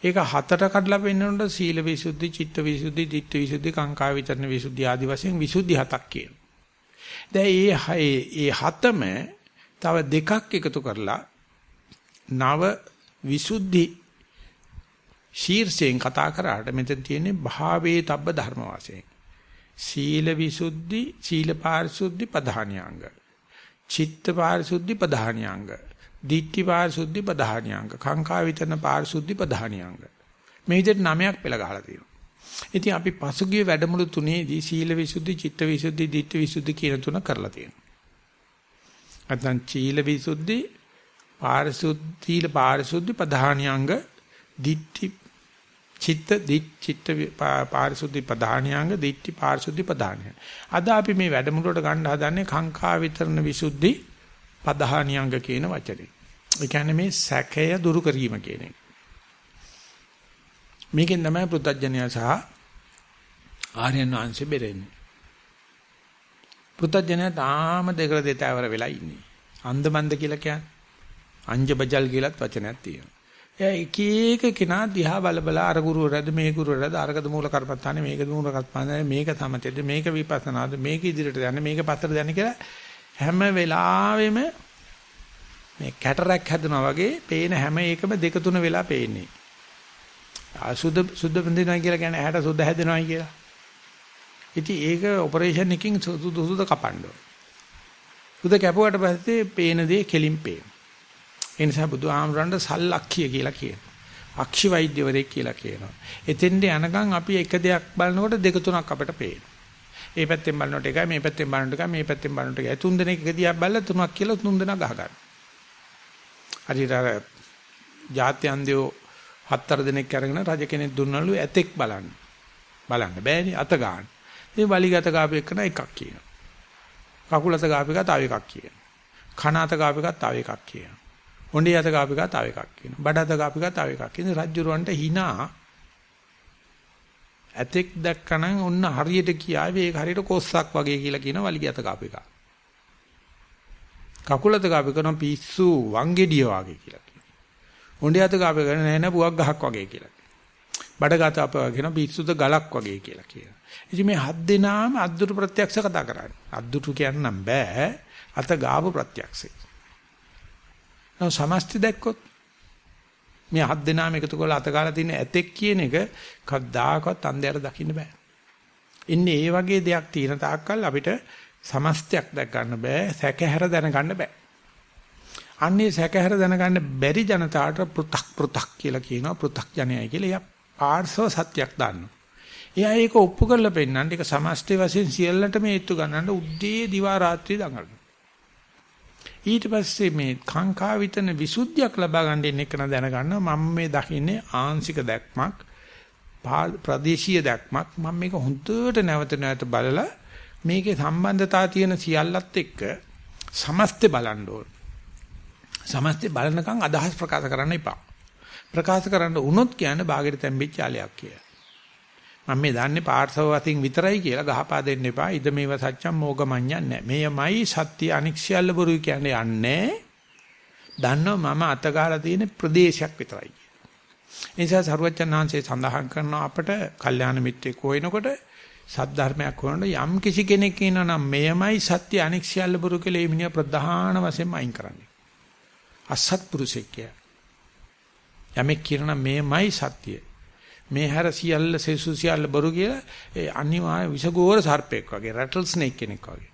ඒක හතට කඩලා පෙන්නනකොට සීල විසුද්ධි, චිත්ත විසුද්ධි, ධිට්ඨි විසුද්ධි, කාංකා විචරණ විසුද්ධි ආදී වශයෙන් විසුද්ධි හතක් කියනවා. දැන් මේ ඒ හතම තව දෙකක් එකතු කරලා නව විසුද්ධි ශීර්ෂයෙන් කතා කරාට මෙතන තියෙන්නේ භාවේ තබ්බ ධර්ම වාසයෙන්. සීල විසුද්ධි, සීල පාරිශුද්ධි ප්‍රධානියාංග. චිත්ත පාරිශුද්ධි ප්‍රධානියාංග. දිට්ඨි පාරිශුද්ධි ප්‍රධානියාංග. කාංකා විතරන පාරිශුද්ධි ප්‍රධානියාංග. මේ විදිහට නමයක් පෙළ ගහලා තියෙනවා. ඉතින් අපි පසුගිය වැඩමුළු තුනේදී සීල විසුද්ධි, චිත්ත විසුද්ධි, ditthi විසුද්ධි කියන තුන කරලා තියෙනවා. නැත්නම් සීල විසුද්ධි, පාරිශුද්ධි, සීල පාරිශුද්ධි ප්‍රධානියංග, ditthi චිත්ත චිත්ත පාරිශුද්ධි ප්‍රධානියංග, ditthi පාරිශුද්ධි ප්‍රධානියංග. අද අපි මේ වැඩමුළුවට ගන්න හදන්නේ කාංකා විතරණ විසුද්ධි ප්‍රධානියංග කියන වචනේ. ඒ කියන්නේ මේ සැකය දුරු කිරීම කියන එක. මේකෙන් තමයි පුත්තජනය සහ ආර්යයන් වහන්සේ බෙරෙන්නේ. පුත්තජනය තාම දෙකල දෙතවර වෙලා ඉන්නේ. අන්දමන්ද කියලා කියන්නේ. අංජබජල් කියලාත් වචනයක් තියෙනවා. එයා එක එක කෙනා දිහා බල බල අර ගුරුවරයාද මේ ගුරුවරයාද අරකද මූල කර්මත්තානේ මේකද මූල කර්මත්තානේ මේක සමතේද මේක විපස්සනාද මේක ඉදිරියට යන්නේ මේක පස්සට යන්නේ කියලා හැම වෙලාවෙම මේ කැටරක් හැදෙනවා වගේ පේන හැම එකම දෙක තුන වෙලා පේන්නේ. අසුද්ධ සුද්ධ බඳිනවා කියලා කියන්නේ ඇහැට සුද්ධ හැදෙනවා කියලා. ඉතින් ඒක ඔපරේෂන් එකකින් සුදු සුදු කපන්න ඕන. සුදු කැපුවට පස්සේ පේන දේ කෙලින් පේන. ඒ නිසා බුදුහාමරන්ට සල්ලක්ඛිය කියලා කියනවා. අක්ෂි වෛද්‍යවරයෙක් කියලා කියනවා. එතෙන්ද යනකම් අපි එක දෙයක් බලනකොට දෙක තුනක් අපිට පේනවා. ඒ පැත්තෙන් බලනකොට එකයි මේ පැත්තෙන් බලනකොට එකයි මේ පැත්තෙන් බලනකොට එකයි තුන් දෙනෙක් එක දිහා බලලා තුනක් කියලා තුන් දෙනා ගහ ගන්න. හරියට අර ජාත්‍යන්තයෝ හතර දිනක් අරගෙන රජ කෙනෙක් දුන්නලු ඇතෙක් බලන්න. බලන්න බෑනේ අත ගන්න. මේ වලිගත ගාපු එකන එකක් කියනවා. කකුලත ගාපු එක තව එකක් කියනවා. කන අත ගාපු එක තව එකක් කියනවා. හොඬේ අත ගාපු එක තව එකක් කියනවා. බඩ අත ගාපු එක තව එකක්. ඉතින් රජුරවන්ට hina ඇතෙක් දැක්කනම් ඔන්න හරියට කියාවේ ඒක හරියට කොස්සක් වගේ කියලා කියන වලිගත ගාපු එක. කකුලත ගාපු කරන පිස්සු වංගෙඩිය වගේ කියලා කියනවා. හොඬේ අත ගාපු කරන නෑ නෑ පුවක් ගහක් වගේ කියලා. බඩගත අප කියන පිස්සුද ගලක් වගේ කියලා කියනවා. ඉතින් මේ හත් දෙනාම අද්දුරු ප්‍රත්‍යක්ෂ කතා කරන්නේ. අද්දුරු කියන්නම් බෑ. අත ගාපු ප්‍රත්‍යක්ෂේ. නමුත් සමස්ත දැක්කොත් මේ හත් දෙනාම එකතු කරලා අතගාලා තියෙන ඇතෙක් කියන එක කවදාකවත් අන්ධයාට දකින්න බෑ. ඉන්නේ ඒ වගේ දෙයක් තියෙන තාක්කල් අපිට සමස්තයක් දැක් ගන්න බෑ, සැකහැර දැනගන්න බෑ. අන්නේ සැකහැර දැනගන්න බැරි ජනතාවට පෘ탁 පෘ탁 කියලා කියනවා පෘ탁ජනයයි කියලා. එයා පාර්ශව සත්‍යයක් දාන්නවා. එයා ඒක ඔප්පු කරලා පෙන්නන්න ඒක සමස්තය වශයෙන් සියල්ලටම හේතු ගන්නන්න උද්දී දිවා රාත්‍රී දඟලන. ඊට පස්සේ මේ කාංකා විතන විසුද්ධියක් ලබා ගන්න ඉන්න එක දැනගන්නවා මම මේ දකින්නේ ආංශික දැක්මක් ප්‍රදේශීය දැක්මක් මම මේක හොඳට නැවත නැවත බලලා මේකේ සම්බන්ධතා තියෙන සියල්ලත් එක්ක සමස්තේ බලන්න ඕන. සමස්තේ බලනකම් අදහස් ප්‍රකාශ කරන්න එපා. ප්‍රකාශ කරන්න වුණොත් කියන්නේ ਬਾගෙට තැම්බෙච්ච ආලයක් කියලා. මම මේ දන්නේ පාර්ශව වශයෙන් විතරයි කියලා ගහපා දෙන්න එපා. ඉද මේව සත්‍යම් මොගමඤ්ඤක් නැහැ. මේමයි සත්‍ය අනික්ෂයල්ල බොරුයි කියන්නේ යන්නේ. දන්නව මම අත ගහලා තියෙන ප්‍රදේශයක් විතරයි. ඒ නිසා සරුවචනාංශේ සඳහන් කරනවා අපට කල්යාණ මිත්‍රෙක් හොයනකොට සද්ධර්මයක් හොයනකොට යම් කිසි කෙනෙක් ඉන්නවා නම් මෙයමයි සත්‍ය අනික්ෂයල්ල බොරු කියලා ඒ මිනිහා ප්‍රධාන වශයෙන්ම අයින් කරන්නේ. අසත්පුරුෂෙක් කිය. යමෙක් කියනවා මෙයමයි සත්‍යය. මේ හැර සියල්ල සෙසු සියල්ල බොරු කියලා ඒ අනිවාර්ය විසගෝර සර්පෙක් වගේ රැටල් ස්නේක් කෙනෙක් වගේ.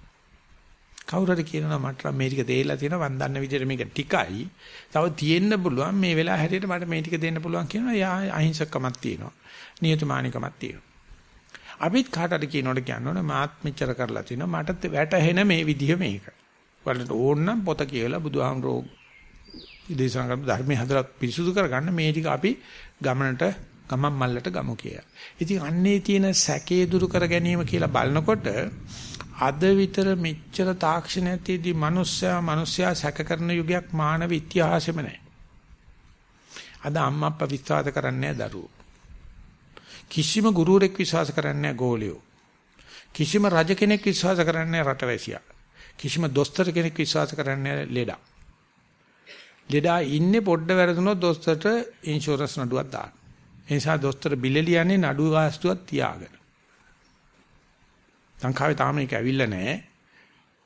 කවුරු හරි කියනවා මට මේ ටික දෙයිලා තියෙනවා වන් දන්න විදිහට මේක ටිකයි. තව තියෙන්න පුළුවන් මේ වෙලාව හැටියට මට මේ ටික දෙන්න පුළුවන් කියනවා. යා අහිංසකමක් තියෙනවා. නියතමානිකමක් තියෙනවා. අපිත් කාටද කියනකොට කියනවනේ මාත් මෙච්චර කරලා තිනවා මට වැටහෙන මේ විදිහ මේක. වලට ඕනනම් පොත කියලා බුදුහාමරෝ ඉදේශනා කරපු ධර්මයේ හදලා පිරිසුදු කරගන්න මේ ටික අපි ගමනට ගමන් මල්ලට ගමු කියලා. ඉතින් අන්නේ තියෙන සැකේ දුරු කර ගැනීම කියලා බලනකොට අද විතර මෙච්චර තාක්ෂණයේදී මිනිස්සයා මිනිස්සයා සැක කරන යුගයක් මානව ඉතිහාසෙම නැහැ. අද අම්මා අප්පා විශ්වාස කරන්නේ දරුවෝ. කිසිම ගුරුවරෙක් විශ්වාස කරන්නේ ගෝලියෝ. කිසිම රජ කෙනෙක් විශ්වාස කරන්නේ රටවැසියා. කිසිම දොස්තර කෙනෙක් විශ්වාස කරන්නේ ලෙඩා. ලෙඩා ඉන්නේ පොඩ්ඩ වැරදුනොත් දොස්තරට ඉන්ෂුරන්ස් නඩුවක් දාන්න. ඒ නිසා දොස්තර බිල ලියන්නේ නඩුව ගාස්තුවක් තියාගෙන. ලංකාවේ තාම ඒක ඇවිල්ලා නැහැ.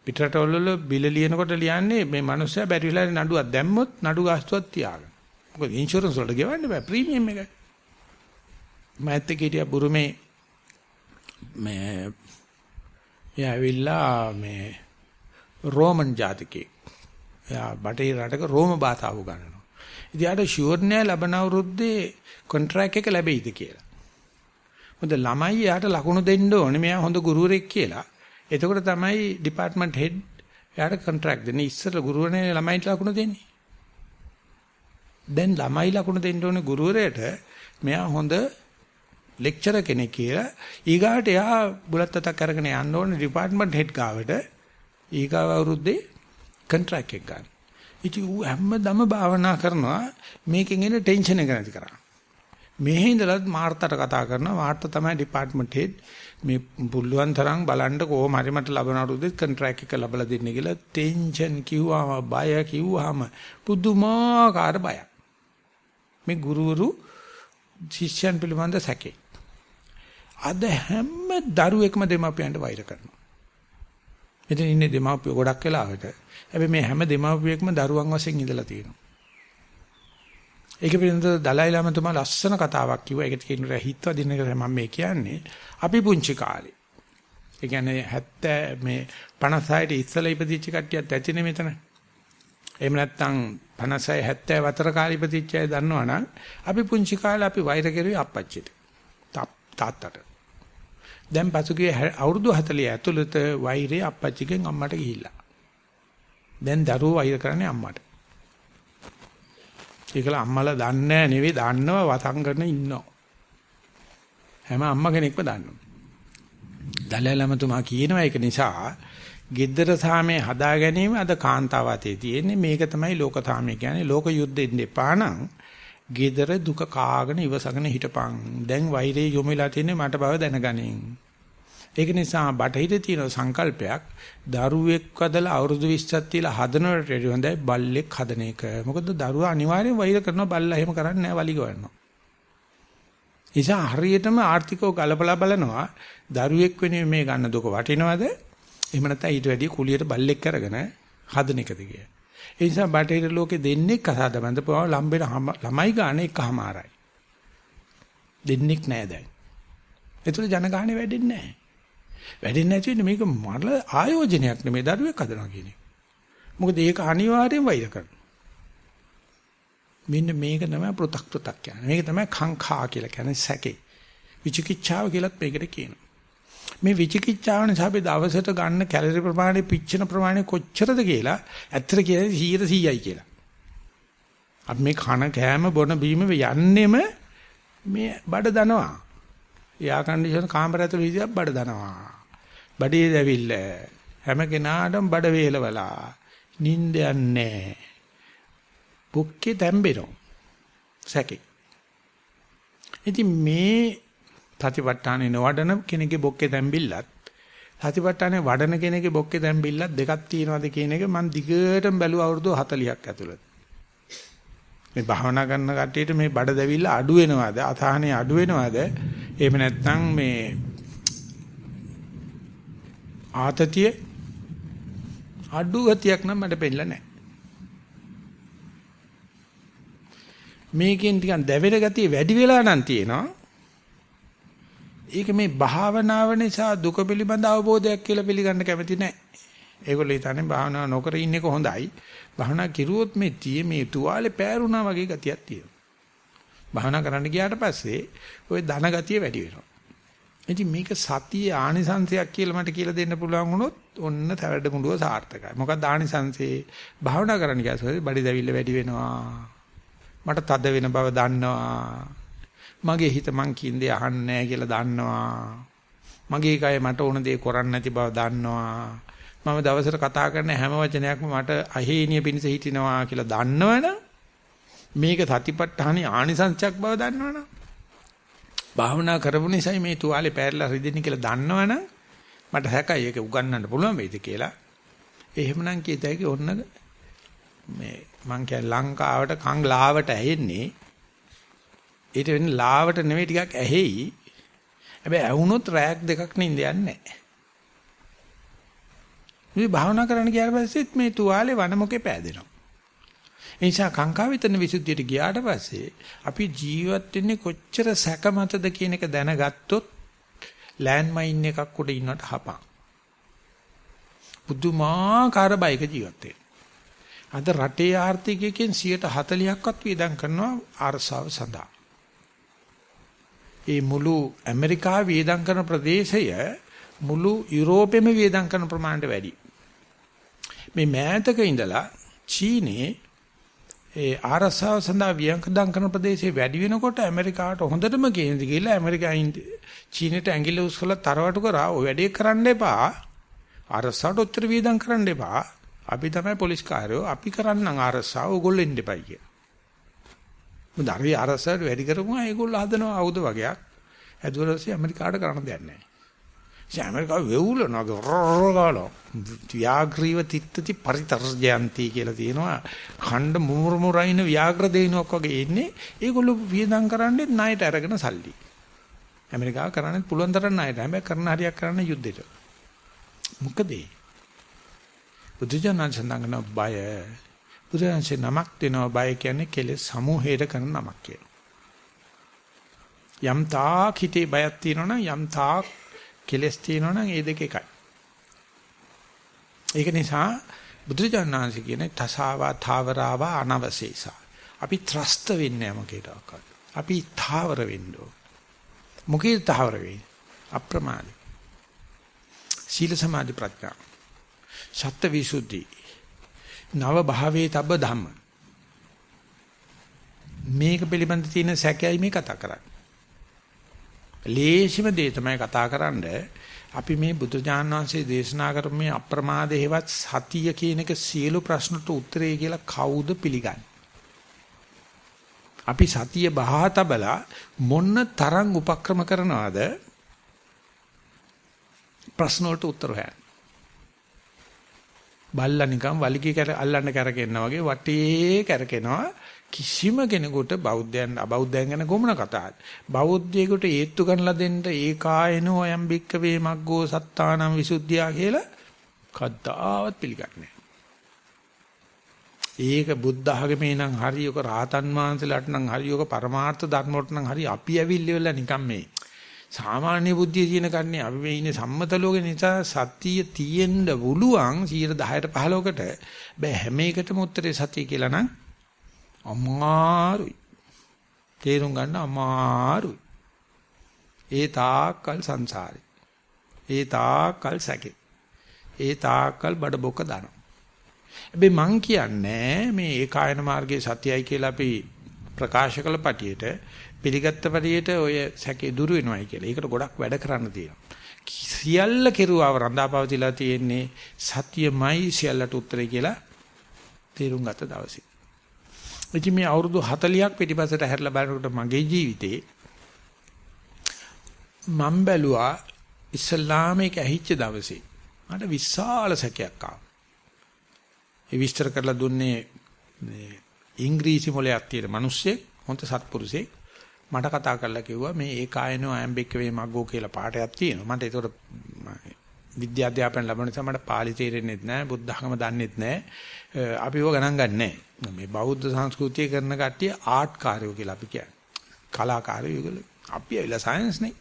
පිටරටවල බිල ලියනකොට ලියන්නේ මේ මනුස්සයා බැරි වෙලාවේ නඩුවක් දැම්මොත් නඩු ගාස්තුවක් තියාගෙන. මොකද ඉන්ෂුරන්ස් වලට ගෙවන්න බෑ ප්‍රීමියම් එක. මෑත් එක හිටියා බුරුමේ මේ එයා ඇවිල්ලා මේ රෝමන් ජාතිකේ. එයා බටේ රටක රෝම භාෂාව උගන්වනවා. ඉතින් යාට ෂුවර් නෑ ලබන අවුරුද්දේ කොන්ට්‍රැක්ට් එක ලැබෙයිද කියලා. මොකද ළමයි යාට ලකුණු දෙන්න ඕනේ මෙයා හොඳ ගුරුවරයෙක් කියලා. එතකොට තමයි ඩිපාර්ට්මන්ට් හෙඩ් යාට කොන්ට්‍රැක්ට් දෙන්නේ. ඉස්සර ගුරුවරනේ ළමයින්ට ලකුණු දෙන්නේ. දැන් ළමයි ලකුණු දෙන්න ඕනේ ගුරුවරයාට මෙයා හොඳ ලෙක්චරර් කෙනෙක් කියලා ඊගාට එයා බුලත් අතක් අරගෙන යන්න ඕනේ ඩිපාර්ට්මන්ට් හෙඩ් ගාවට ඊගාව අවුරුද්දේ කොන්ට්‍රැක්ට් එක ගන්න. ඉතින් ඌ හැමදම භාවනා කරනවා මේකෙන් එන ටෙන්ෂන් එක නැති කරා. මෙහි ඉඳලත් මාර්තට කතා කරනවා මාර්ත තමයි ඩිපාර්ට්මන්ට් හෙඩ් මේ පුළුවන් තරම් බලන්න කොහොම හරි මට ලබන අවුරුද්දේ කොන්ට්‍රැක්ට් එක ලබලා දෙන්න කියලා ටෙන්ෂන් කිව්වම බය කිව්වම පුදුමාකාර බයක්. මේ ගුරුවරු ශිෂ්‍යයන් පිළිබඳ සැකේ. අද හැම දරුවෙක්ම දෙමාපියන්ට වෛර කරනවා. මෙතන ඉන්නේ දෙමාපියෝ ගොඩක් වෙලාවට හැබැයි මේ හැම දෙමාපියෙක්ම දරුවන් වශයෙන් ඉඳලා තියෙනවා. ඒක පිළිබඳව දලයි ලාමතුමා ලස්සන කතාවක් කිව්වා. ඒකට කියනවා හිතව දින එක මම මේ කියන්නේ. අපි පුංචි කාලේ. ඒ කියන්නේ 70 මේ 56ට ඉස්සලා ඉපදිච්ච කට්ටියත් ඇතිනේ මෙතන. එහෙම නැත්නම් 56 70 අතර කාලේ ඉපදිච්ච අය දන්නවනම් අපි පුංචි කාලේ අපි වෛර කරුවේ අප්පච්චිට. තාත්තට. දැන් පසුගිය අවුරුදු 40 ඇතුළත වෛරය අප්පච්චිගෙන් අම්මට ගිහිල්ලා. දැන් දරුවෝ වෛර කරන්නේ අම්මට. ඒකල අම්මලා දන්නේ නෙවෙයි දන්නව වතං කරන ඉන්නවා. හැම අම්මා කෙනෙක්ම දන්නවා. දලලමතුමා කියනවා ඒක නිසා gedara සාමේ හදා ගැනීම අද කාන්තාවතේ තියෙන්නේ මේක තමයි ලෝක සාමය කියන්නේ ලෝක යුද්ධෙන්න එපා නම් gedara දුක කාගෙන ඉවසගෙන හිටපන් දැන් වෛරේ යොමුලා තින්නේ මට බව දැනගනින් ඒක නිසා බටහිර තියෙන සංකල්පයක් දරුවෙක් වදලා අවුරුදු 20ක් තියලා හදනවට වැඩිය හොඳයි බල්ලෙක් හදන එක. මොකද දරුවා අනිවාර්යෙන් වෛර කරනවා බල්ලා එහෙම කරන්නේ නැහැ වලිග වරනවා. නිසා හරියටම ආර්ථිකව ගලපලා බලනවා දරුවෙක් වෙනුවෙන් මේ ගන්න දුක වටිනවද? එහෙම නැත්නම් ඊට වැඩිය කුලියට බල්ලෙක් කරගෙන හදන එකද කිය. ඒ නිසා බටහිර ලෝකේ දෙන්නේ කසාද බඳපුවා ලම්බෙන ළමයි ගන්න එකමාරයි. දෙන්නෙක් නෑ දැන්. ඒතුළු ජනගහණය වැඩෙන්නේ නෑ. වැඩෙන්නේ නැති වෙන්නේ මේක මල ආයෝජනයක් නෙමෙයි දරුවෙක් හදනවා කියන එක. මොකද ඒක අනිවාර්යෙන් වෛර කරනවා. මෙන්න මේක තමයි පෘ탁 පෘ탁 කියන්නේ. මේක තමයි කාංඛා කියලා කියන්නේ සැකේ. විචිකිච්ඡාව කියලත් මේකට කියනවා. මේ විචිකිච්ඡාව නිසා අපි දවසට ගන්න කැලරි ප්‍රමාණය පිච්චෙන ප්‍රමාණය කොච්චරද කියලා ඇත්තට කියන්නේ 100%යි කියලා. අපි මේ කන කෑම බොන බීම යන්නෙම මේ බඩ දනවා. එයා කන්ඩිෂන් කාමර ඇතුළේ හිටියක් බඩ දනවා. බඩේ දැවිල්ල හැම කෙනාටම බඩ වේලවලා. නිින්ද යන්නේ පුක්කේ තැම්බෙනවා. සැකේ. ඉතින් මේ ප්‍රතිපට්ඨානේ නොවඩන කෙනෙක්ගේ බොක්කේ තැම්බිල්ලත් සතිපට්ඨානේ වඩන කෙනෙක්ගේ බොක්කේ තැම්බිල්ලත් දෙකක් තියෙනවද කියන එක මම දිගටම බැලුවා අවුරුදු 40ක් ඇතුළත. මේ භාවනා කරන කට්ටියට මේ බඩ දැවිල්ල අඩු වෙනවද? අසහනේ අඩු වෙනවද? එහෙම නැත්නම් මේ ආතතිය අඩු ගතියක් නම් මට පෙන්නලා නැහැ. මේකෙන් ටිකක් දැවෙන ගතිය වැඩි වෙලා නම් තියෙනවා. ඒක මේ භාවනාව නිසා දුක පිළිබඳ අවබෝධයක් කියලා පිළිගන්න කැමති නැහැ. ඒගොල්ලෝ හිතන්නේ භාවනාව නොකර ඉන්නේක හොඳයි. භාවනා කිරුවොත් මේ tie මේ තුවාලේ පෑරුණා වගේ ගතියක් තියෙනවා. භාවනා කරන්න ගියාට පස්සේ ওই ධන ගතිය වැඩි වෙනවා. ඉතින් මේක සතියේ ආනිසංශයක් කියලා මට කියලා දෙන්න පුළුවන් වුණොත් ඔන්න තවඩ මුඩුව සාර්ථකයි. මොකක්ද ආනිසංශේ? භාවනා කරන්න ගියාසොත් බඩි දැවිල්ල වැඩි වෙනවා. මට තද වෙන බව දන්නවා. මගේ හිත මං කියන දේ අහන්නේ නැහැ කියලා දන්නවා. මගේ කය මට ඕන දේ කරන්නේ නැති බව දන්නවා. මම දවසට කතා කරන හැම වචනයක්ම මට අහේනිය පිණිස හිටිනවා කියලා දන්නවනම් මේක සතිපට්ඨානි ආනිසංශයක් බව දන්නවනම් භාවනා කරපු නිසායි මේ තුවාලේ පෑරලා රිදෙන්නේ කියලා දන්නවනම් මට හැකයි ඒක උගන්වන්න පුළුවන් වෙයිද කියලා. එහෙමනම් කීතයි ඔන්න මේ මං කියන්නේ ලංකාවට කං ලාවට ඇහෙන්නේ ඊට වෙන ලාවට නෙවෙයි ටිකක් ඇහෙයි. හැබැයි ඇහුනොත් රැයක් දෙකක් නින්ද යන්නේ නැහැ. මේ භාවනා කරන්න ගියාට පස්සෙත් මේ තුවාලේ වනමුකේ පෑදෙනවා. ඒ නිසා කාංකාවිතන විසුද්ධියට ගියාට පස්සේ අපි ජීවත් වෙන්නේ කොච්චර සැක මතද කියන එක දැනගත්තොත් ලෑන්ඩ් මයින් එකක් උඩ ඉන්නවට හපන්. පුදුමාකාර බයක ජීවත් අද රටේ ආර්ථිකයෙන් 140ක්වත් වියදම් කරනවා අරසාව සඳහා. ඒ මුළු ඇමරිකාව වියදම් කරන ප්‍රදේශය මුළු යුරෝපෙම වියදම් කරන ප්‍රමාණයට වැඩි. මේ මෑතක ඉඳලා චීනේ ඒ ආරස්සාව සඳහා වියංකදම් කරන ප්‍රදේශයේ වැඩි වෙනකොට ඇමරිකාවට හොඳටම කේන්ද්‍ර ගිහිල්ලා ඇමරිකායින් චීනෙට ඇඟිල්ල උස්කලා තරවටු කරා ඔය වැඩේ කරන්න එපා ආරස්සාවට උත්තර වියදම් කරන්න එපා අපි තමයි පොලිස් කාර්යෝ අපි කරන්නම් ආරස්සාව ඕගොල්ලෝ එන්න එපයි කිය. මොකද අර ආරස්සාවට වැඩි කරපුවා ඒගොල්ලෝ හදනවා ආයුධ වගේක්. ඇදුවලස්සේ ඇමරිකාවට කරන්න දෙයක් නැහැ. ඇමරිකාව වෙවුලනවා ගාලා ව්‍යාග්‍රීව තිත්තති පරිතරජයන්ති කියලා තියෙනවා ඛණ්ඩ මුමුරුමුරයින ව්‍යාග්‍ර දෙයිනුවක් වගේ ඉන්නේ ඒගොල්ලෝ වියදම් කරන්නේ ණයට අරගෙන සල්ලි ඇමරිකාව කරන්නේ පුළුවන් තරම් ණයට හැබැයි කරන හරියක් කරන්න යුද්ධෙට මොකද බුදුජානක සඳහන් බය බුදුන්සේ නමක් දෙනවා බය කියන්නේ කෙලෙස් සමූහයට කරන නමක් කියලා යම් තාක් හිතේ බයක් තියෙනවනම් යම් තාක් කෙලස් තියෙනවා නම් ඒ දෙක එකයි. ඒක නිසා බුදුරජාණන්සේ කියන තසාවා තාවරාවා අනවශේෂා. අපි ත්‍රස්ත වෙන්නේ මොකේදවත්. අපි තාවර වෙන්න ඕන. මොකේද තාවර වෙන්නේ? අප්‍රමාදී. සීල සමාධි ප්‍රඥා. සත්‍ය විසුද්ධි. නව භාවේ තබ්බ ධම්ම. මේක පිළිබඳ තියෙන සැකයයි මේ කතා කරන්නේ. ලේසිම දේ තමයි කතා කරන්නේ අපි මේ බුදුජාණන් වහන්සේ දේශනා කරපු මේ අප්‍රමාද හේවත් සතිය කියන එක සියලු ප්‍රශ්නට උත්තරේ කියලා කවුද පිළිගන්නේ? අපි සතිය බහා තබලා මොන්න තරම් උපක්‍රම කරනවද ප්‍රශ්න වලට උත්තර හොයන්න. බල්ලා නිකන් වලිගය කර අල්ලන්න කරකෙනා වගේ වටේ කරකිනවා කිසිම කෙනෙකුට බෞද්ධයන් අබෞද්ධයන් ගැන කොමුණ කතාවක්. බෞද්ධයෙකුට ඒත්තු කරලා දෙන්න ඒකායනෝ අයම් බික්ක වේ මග්ගෝ සත්තානම් විසුද්ධියා කියලා කද්දාවත් පිළිගන්නේ ඒක බුද්ධ ආගමේ නම් හරියක රාතන් වහන්සේලාට නම් හරියක පරමාර්ථ ධර්ම වලට නම් හරි අපි ඇවිල්ලි වෙලා නිකන් මේ සාමාන්‍ය බුද්ධිය තියෙන කන්නේ අපි මේ ඉන්නේ සම්මත ලෝකේ නිසා සතිය තියෙන්න පුළුවන් 10ට 15කට බෑ හැම එකටම උත්තරේ සතිය කියලා නම් අමාරුයි. තේරුම් ගන්න අමාරුයි. ඒ තාක්කල් සංසාරේ. ඒ තාක්කල් සැකේ. ඒ තාක්කල් බඩ බොක දානවා. හැබැයි මං කියන්නේ මේ ඒකායන මාර්ගයේ සත්‍යයි කියලා අපි ප්‍රකාශ කළ පටියට පිළිගත්ත පටියට ඔය සැකේ දුරු වෙනවයි කියලා. ඒකට ගොඩක් වැඩ කරන්න තියෙනවා. සියල්ල කෙරුවව රඳාපවතිලා තියෙන්නේ සත්‍යමයි සියල්ලට උත්තරේ කියලා තේරුම් ගත්ත දවසේ. ඉතින් මේ අවුරුදු 40ක් පිටිපස්සට හැරිලා බලනකොට මගේ ජීවිතේ මම බැලුවා ඉස්ලාමයක ඇහිච්ච දවසේ මට විශාල සැකයක් ආවා. ඒ විස්තර කරලා දුන්නේ මේ ඉංග්‍රීසි මොලයක් තියෙන මිනිස්සෙක් හොඳ සත්පුරුෂයෙක් මට කතා කරලා කිව්වා මේ ඒකායනෝ අයම්බෙක් වේ මග්ගෝ කියලා පාඩයක් තියෙනවා. මට ඒකට විද්‍යා අධ්‍යාපන ලැබුණ නිසා මට පාලි තේරෙන්නේ නැහැ, බුද්ධ ධර්ම දන්නෙත් නැහැ. අපිව ගණන් ගන්නෑ. මේ බෞද්ධ සංස්කෘතිය කරන කට්ටිය ආර්ට් කාර්යෝ කියලා අපි කියන්නේ. කලාකාරයෝ ඒගොල්ලෝ. අපි ඇවිල්ලා සයන්ස් නේ.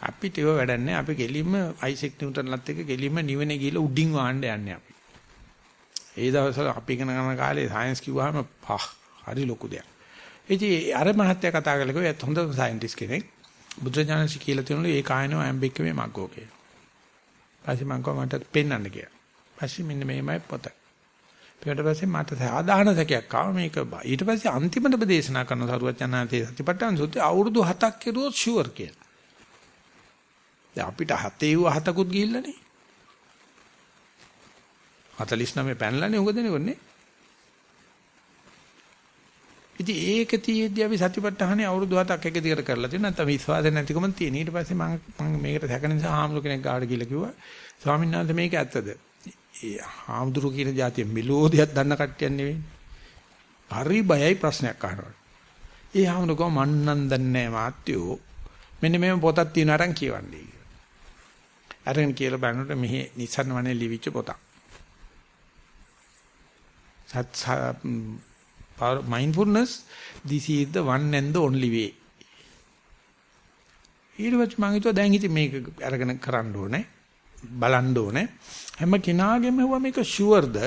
අපිට ඒව වැඩක් නැහැ. අපි ගෙලින්ම අයිසෙක් නිව්ටන්ලත් එක්ක ගෙලින්ම නිවනේ ගිහලා උඩින් වාන්න යන්නේ අපි. ඒ දවස්වල අපි ඉගෙන ගන්න කාලේ සයන්ස් කිව්වහම පහ හරි ලොකු දෙයක්. ඉතින් අර මහත්තයා කතා කරලා කිව්වා එයාත් හොඳ සයන්ටිස්ට් කෙනෙක්. බුදුරජාණන්සි කියලා තියෙනලු ඒ කායනෝ ඇම්බික් මේ මග්ගෝ කියලා. පස්සේ මම කොහොමද පෙන්වන්න කියලා. පස්සේ මෙන්න මේමයි පොත. ඊට පස්සේ මට සාධාරණ සැකයක් ආවා මේක ඊට පස්සේ අන්තිමට ප්‍රදේශනා කරන සරුවචනාතේ සතිපට්ඨාන සූත්‍රය අවුරුදු 7ක් කෙරුවොත් ෂුවර් කියලා. දැන් අපිට හතේ වූ හතකුත් ගිහිල්ලානේ. 49 පැනලානේ උග දෙනකොන්නේ. ඉතින් ඒක තියේදී අපි සතිපට්ඨානේ අවුරුදු 7ක් එක දිගට කරලා තියෙනවා. නැත්නම් විශ්වාස නැතිකම තියෙන. ඊට පස්සේ මම මම මේකට සැක නිසා ආම්ලු කෙනෙක් ගාඩ ගිහලා කිව්වා ස්වාමීන් වහන්සේ මේක ඇත්තද? ඒ ආම්දුරු කියන જાතිය මෙලෝදියක් දන්න කට්ටියක් නෙවෙයි. හරි බයයි ප්‍රශ්නයක් අහනවා. ඒ ආම්දුරු මන්නම් දන්නේ මාත්‍යෝ. මෙන්න මේ පොතක් තියෙන අරන් කියවන්නේ කියලා. අරන් කියලා බලනකොට මෙහි නිසන් වනේ ලිවිච්ච පොතක්. සත් mindfulness this is the one and the only way ඊට පස්සේ මම හිතුවා දැන් ඉතින් මේක අරගෙන කරන්න ඕනේ බලන්න ඕනේ. හැම කෙනාගේම හුවා මේක ෂුවර්ද?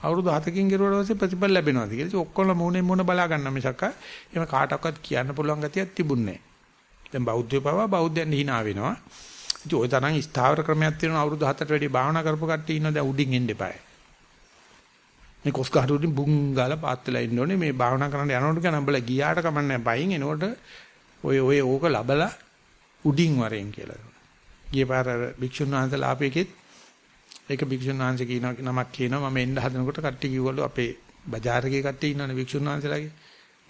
අවුරුදු 7කින් ගිරුවාට පස්සේ ප්‍රතිඵල ලැබෙනවාද කියලා. ඉතින් ඔක්කොම මොනේ මොන බලා ගන්න මිසක් එහෙම කාටවත් කියන්න පුළුවන් ගතියක් තිබුණේ නැහැ. දැන් බෞද්ධයෝ පවා බෞද්ධයන් hina වෙනවා. ඉතින් ওই තරම් ස්ථාවර ක්‍රමයක් තියෙනවා. අවුරුදු 7ට වැඩි භාවනා කරපු කට්ටිය ඉන්නවා. දැන් උඩින් එන්න එපායි. මේ කොස්කහරුවකින් බුං ගාලා පාත් වෙලා ඉන්න ඕනේ. මේ භාවනා කරන්න යනකොට කියන උඹලා ගියාට කමන්නේ බයින් එනකොට ඔය ඔය ඕක ලබලා උඩින් වරෙන් කියලා. ගිය පාර භික්ෂුන් වහන්සේලා ආපේකෙත් ඒක භික්ෂුන් වහන්සේ කියන නමක් කියනවා මම එන්න හදනකොට කට්ටිය කිව්වලු අපේ බજાર එකේ කට්ටිය ඉන්නවනේ භික්ෂුන් වහන්සේලාගේ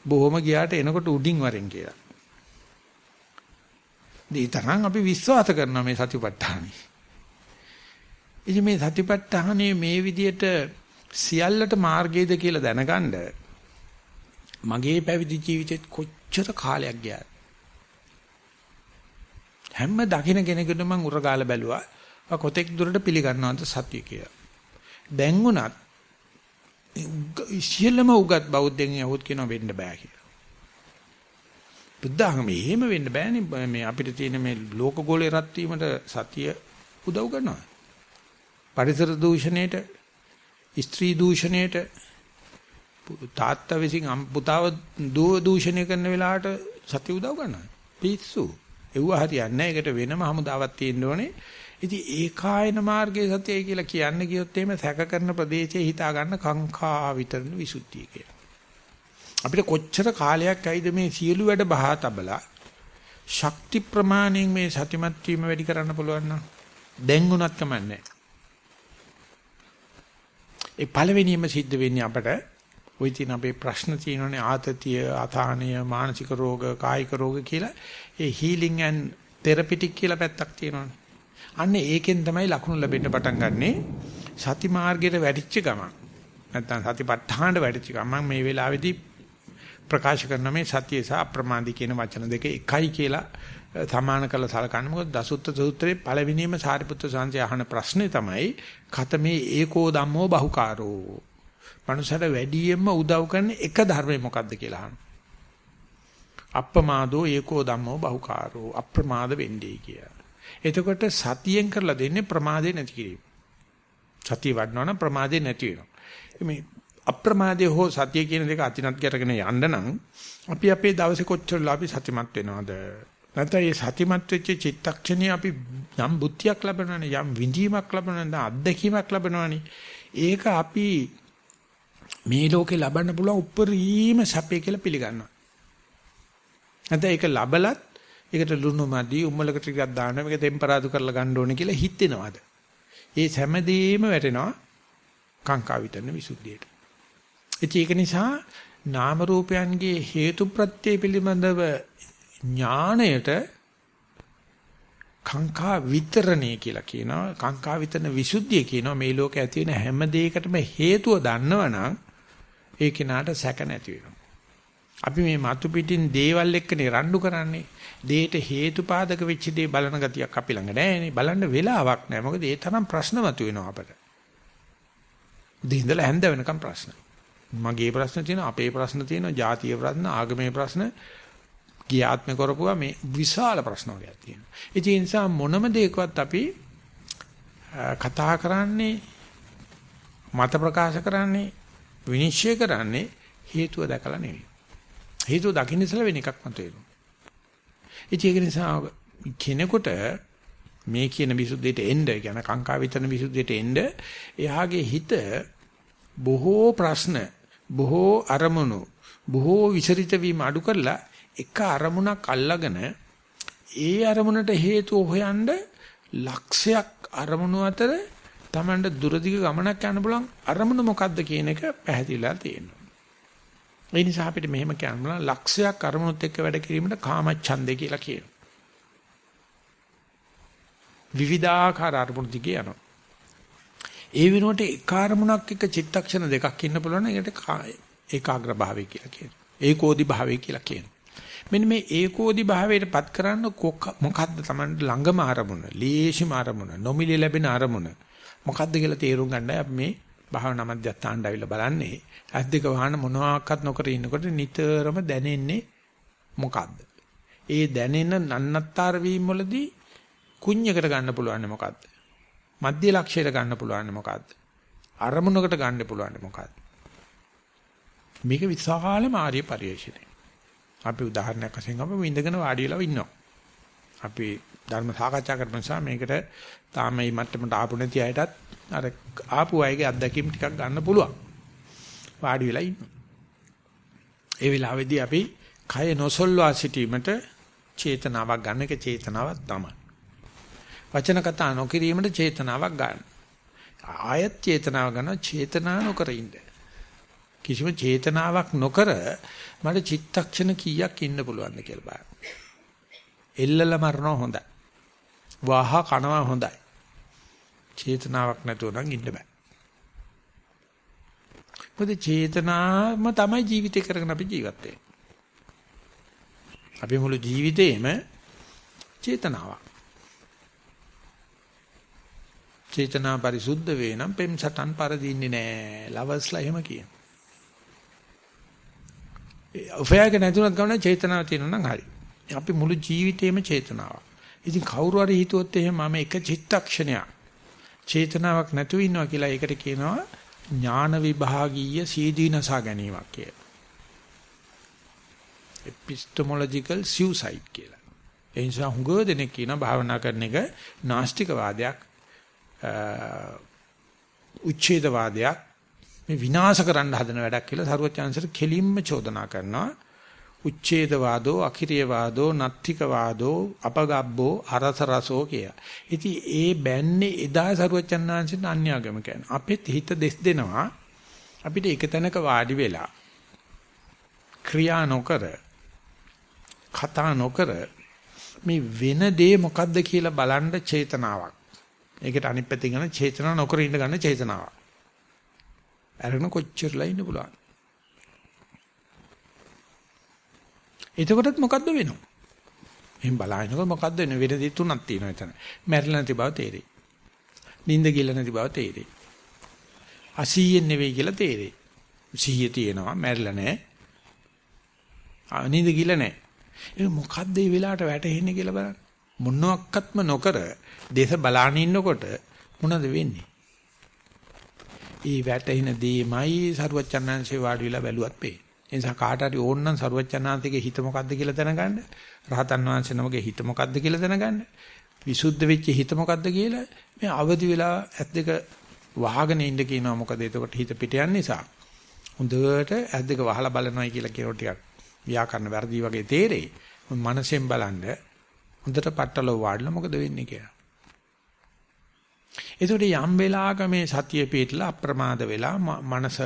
බොහොම ගියාට එනකොට උඩින් වරෙන් කියලා. දීතරන් අපි විශ්වාස කරනවා මේ සතිපට්ඨානෙ. ඉතින් මේ සතිපට්ඨානේ මේ විදියට සියල්ලට මාර්ගයද කියලා දැනගන්න මගේ පැවිදි ජීවිතෙත් කොච්චර කාලයක් ගියාද හැම දකින්න කෙනෙකුට මම උරගාල බැලුවා. කොතෙක් දුරට පිළිගන්නවද සත්‍ය කියලා? දැන් උනත් සියල්ලම උගත් බෞද්ධයන් යහුත් කියන වෙන්න බෑ කියලා. බුද්ධාගම එහෙම වෙන්න බෑනේ. මේ අපිට තියෙන මේ ලෝක ගෝලේ රත් වීමට සතිය උදව් කරනවා. පරිසර දූෂණයට ස්ත්‍රී දූෂණයට තාත්තා විසින් පුතාව දුව දූෂණය කරන වෙලාවට සත්‍ය උදව් කරනවා. පිස්සු. එව්ව හරියන්නේ නැහැ. ඒකට වෙනම හමුදාවක් තියෙන්න ඕනේ. ඉතින් ඒකායන මාර්ගයේ සත්‍යයි කියලා කියන්න ගියොත් එහෙම සැක කරන ප්‍රදේශයේ හිතා ගන්න කාංකා විතරන විසුද්ධිය කියලා. අපිට කොච්චර කාලයක් ඇයිද මේ සියලු වැඩ බහා තබලා ශක්ති ප්‍රමාණයෙන් මේ සතිමත් වීම වැඩි කරන්න පුළුවන් නම් දැන් උනත් කමන්නේ. ඒ පළවෙනියම සිද්ධ වෙන්නේ අපට ওই තියෙන අපේ ප්‍රශ්න තියෙනනේ ආතතිය, අතාණය, මානසික රෝග, කායික රෝග කියලා ඒ හීලින් ඇන්ඩ් තෙරපිටික් කියලා පැත්තක් තියෙනවානේ. අන්න ඒකෙන් තමයි ලකුණු ලැබෙන්න පටන් ගන්නෙ. සති මාර්ගයට වැඩිච්ච ගමන්. නැත්තම් සතිපට්ඨානට වැඩිච්ච ගමන් මේ වෙලාවේදී ප්‍රකාශ කරන මේ සතිය සහ අප්‍රමාදී කියන වචන දෙක එකයි කියලා සමාන කරලා සලකන්නේ මොකද දසුත්ත සූත්‍රයේ පළවෙනිම සාරිපුත්‍ර සංසය අහන ප්‍රශ්නේ තමයි කතමේ ඒකෝ ධම්මෝ බහුකාරෝ මනුෂ්‍යර වැඩියෙන්ම උදව් කරන එක ධර්මය මොකක්ද කියලා අහනවා අප්‍රමාදෝ ඒකෝ ධම්මෝ බහුකාරෝ අප්‍රමාද වෙන්නේ කිය. එතකොට සතියෙන් කරලා දෙන්නේ ප්‍රමාදේ නැති කිරීම. සතිය වඩනවනම් ප්‍රමාදේ නැති වෙනවා. මේ අප්‍රමාදයේ හෝ සතිය කියන දෙක අතිනත් ගැටගෙන යන්න නම් අපි අපේ දවසේ කොච්චරලා අපි සතිමත් වෙනවද? නැත්නම් මේ සතිමත් වෙච්ච චිත්තක්ෂණේ අපි යම් බුද්ධියක් ලැබනවනේ යම් විඳීමක් ලැබනවනේ අත්දැකීමක් ලැබනවනේ. ඒක අපි මේ ලෝකේ ලබන්න පුළුවන් උපරිම සැපේ කියලා පිළිගන්නවා. නැත්නම් ඒක ලබලත් ඒකට ලුණු මදි උම්මලක ටිකක් දාන්න මේක ටෙම්පරාදු කරලා ගන්න ඕනේ කියලා හිතෙනවද? ඒ හැමදේම වැටෙනවා කාංකා විතරන විසුද්ධියට. ඒක නිසා නාම රූපයන්ගේ හේතු ප්‍රත්‍ය පිළිබඳව ඥාණයට කාංකා විතරණේ කියලා කියනවා. කාංකා විතරන විසුද්ධිය කියනවා මේ ලෝකේ ඇති වෙන හැම දෙයකටම හේතුව දන්නවනම් ඒ කෙනාට සැක නැති වෙනවා. අපි මේ මතු පිටින් දේවල් එක්කනේ රණ්ඩු කරන්නේ. දේට හේතුපාදක වෙච්ච දේ බලන ගතියක් අපි ළඟ නැහැනේ. බලන්න වෙලාවක් නැහැ. මොකද ඒ තරම් ප්‍රශ්න මතුවෙනවා අපට. දින්දලා හැන්ද වෙනකම් ප්‍රශ්න. මගේ ප්‍රශ්න තියෙනවා, අපේ ප්‍රශ්න තියෙනවා, ජාතිය ප්‍රශ්න, ආගමේ ප්‍රශ්න, ගියාත්ම කරපුවා මේ විශාල ප්‍රශ්න වර්ගයක් තියෙනවා. ඒ නිසා මොනම දෙයකවත් අපි කතා කරන්නේ මත ප්‍රකාශ කරන්නේ විනිශ්චය කරන්නේ හේතුව දැකලා නෙවෙයි. හේතුව දකින්න ඉස්සලා වෙන එකක් මතුවෙනවා. ඒක නිසා කෙනෙකුට මේ කියන විසුද්ධියට එන්න කියන කාංකා විතරන විසුද්ධියට එන්න එයාගේ හිත බොහෝ ප්‍රශ්න බොහෝ අරමුණු බොහෝ විචරිත වීම අඩු කරලා එක අරමුණක් අල්ලාගෙන ඒ අරමුණට හේතු හොයන්න ලක්ෂයක් අරමුණු අතර Tamanට දුරදිග ගමනක් යන්න පුළුවන් අරමුණ මොකද්ද කියන එක පැහැදිලිලා තියෙනවා. ඒ නිසා අපිට මෙහෙම කියන්න ලක්ෂයක් අරමුණුත් එක්ක වැඩ කිරීමට කාමච්ඡන්දේ කියලා කියනවා. විවිධාකාර අරමුණු දිගේ යනවා. ඒ වෙනුවට එක අරමුණක් එක චිත්තක්ෂණ දෙකක් ඉන්න පුළුවන් ඒකට ඒකාග්‍ර භාවය කියලා කියනවා. ඒකෝදි භාවය කියලා කියනවා. මෙන්න මේ ඒකෝදි භාවයටපත් කරන්න මොකද්ද Tamanට ළඟම අරමුණ, ලේසිම අරමුණ, නොමිලේ ලැබෙන අරමුණ මොකද්ද කියලා තේරුම් ගන්නයි අපි මේ භාවනා මධ්‍යස්ථානට අවිල්ලා බලන්නේ. ඇස් දෙක වහන මොනවාක්වත් නොකර ඉන්නකොට නිතරම දැනෙන්නේ මොකද්ද? ඒ දැනෙන නන්නත්තර වීම වලදී කුඤ්ඤකට ගන්න පුළුවන් මොකද්ද? මධ්‍ය ලක්ෂයට ගන්න පුළුවන් මොකද්ද? අරමුණකට ගන්න පුළුවන් මොකද්ද? මේක විශාල මාර්ය පරිශ්‍රණය. අපි උදාහරණයක් වශයෙන් අපු ඉඳගෙන වාඩි වෙලා ඉන්නවා. අපි ධර්ම සාකච්ඡා කරන නිසා මේකට තාම මේ මට්ටමට ආපු නැති අයටත් අර ආපු අයගේ අත්දැකීම් ටිකක් ගන්න පුළුවන්. වාඩි වෙලා ඉන්නවා. ඒ වෙලාවේදී අපි කය නොසොල්වා සිටීමට චේතනාවක් ගන්න එක චේතනාවක් තමයි. වචන කතා නොකිරීමට චේතනාවක් ගන්න. ආයත් චේතනාව ගන්න චේතනා නොකර ඉන්න. කිසිම චේතනාවක් නොකර මට චිත්තක්ෂණ කීයක් ඉන්න පුළුවන්ද කියලා බලන්න. එල්ලල මරනවා හොඳයි. වාහ කනවා හොඳයි. චේතනාවක් නැතුව නම් ඉන්න බෑ. මොකද චේතනාම තමයි ජීවිතේ කරගෙන අපි ජීවත් වෙන්නේ. අපි මුළු ජීවිතේම චේතනාවක්. චේතනා පරිසුද්ධ වේ නම් පෙම් සටන් පරදින්නේ නැහැ. ලවස්ලා එහෙම කියන. ඔෆයාක නැතුණත් ගමන චේතනාව තියෙනවා නම් හරි. අපි මුළු ජීවිතේම චේතනාවක්. ඉතින් කවුරු හරි හිතුවොත් එහෙම මම එක චිත්තක්ෂණයක් චේතනාවක් නැතුව ඉන්නවා කියලා ඒකට කියනවා ඥාන විභාගීය සීදීනසා ගැනීමක් කියලා. epistemological suicide කියලා. ඒ නිසා හුඟ දෙනෙක් කියන භාවනා කරන එක නාස්තික වාදයක් උච්ඡේදවාදයක් මේ විනාශ කරන්න හදන වැඩක් කියලා සරුවචාන්සර් කෙලින්ම චෝදනා කරනවා. උච්ඡේදවාදෝ අකිරියවාදෝ නත්තිකවාදෝ අපගබ්බෝ අරසරසෝ කිය. ඉතින් ඒ බැන්නේ එදා සරුවචන්නාංශෙන් අන්‍යාගමකයන්. අපෙත් හිත දෙස් දෙනවා. අපිට එක තැනක වාඩි වෙලා ක්‍රියා නොකර කතා නොකර මේ වෙන දේ මොකද්ද කියලා බලන්න චේතනාවක්. ඒකට අනිත් පැත්තෙන් ගන්න චේතනාව නොකර ඉන්න ගන්න චේතනාවක්. අරගෙන කොච්චරලා ඉන්න පුළුවන්. එතකොටත් මොකද්ද වෙනව? එහෙන් බලහිනකොට මොකද්ද වෙන වෙන දේ තුනක් තියෙනවා එතන. මැරිලා නැති බව තේරෙයි. නිින්ද ගිල්ල නැති බව තේරෙයි. අසීයෙන් නෙවෙයි කියලා තේරෙයි. සීය තියෙනවා මැරිලා නැහැ. නිින්ද ගිල්ල නැහැ. ඒ මොකද්ද මේ වෙලාවට වැටෙන්නේ කියලා බලන්න. මොනක්වත්ම නොකර දේශ බලාන ඉන්නකොට මොනවද වෙන්නේ? ඒ වැටෙන දේමයි සරුවචනංශේ වාඩි වෙලා බැලුවත් පේන්නේ. ඒ නිසා කාට හරි ඕන නම් සරුවචනාන්තගේ හිත මොකද්ද කියලා දැනගන්න. රහතන් වහන්සේ නමගේ හිත මොකද්ද කියලා දැනගන්න. විසුද්ධ වෙච්ච හිත මොකද්ද කියලා මේ අවදි වෙලා ඇස් දෙක වහගෙන ඉන්න කියනවා. මොකද එතකොට හිත පිට යන නිසා. හොඳට ඇස් දෙක වහලා බලනවායි කියලා කියනකොට ටිකක් ව්‍යාකරණ වැරදි වගේ තේරෙයි. මනසෙන් බලන්න හොඳට පట్టල වාඩිලා මොකද වෙන්නේ කියලා. ඒතකොට යම් වෙලාවක මේ සතිය පිටලා අප්‍රමාද වෙලා මනස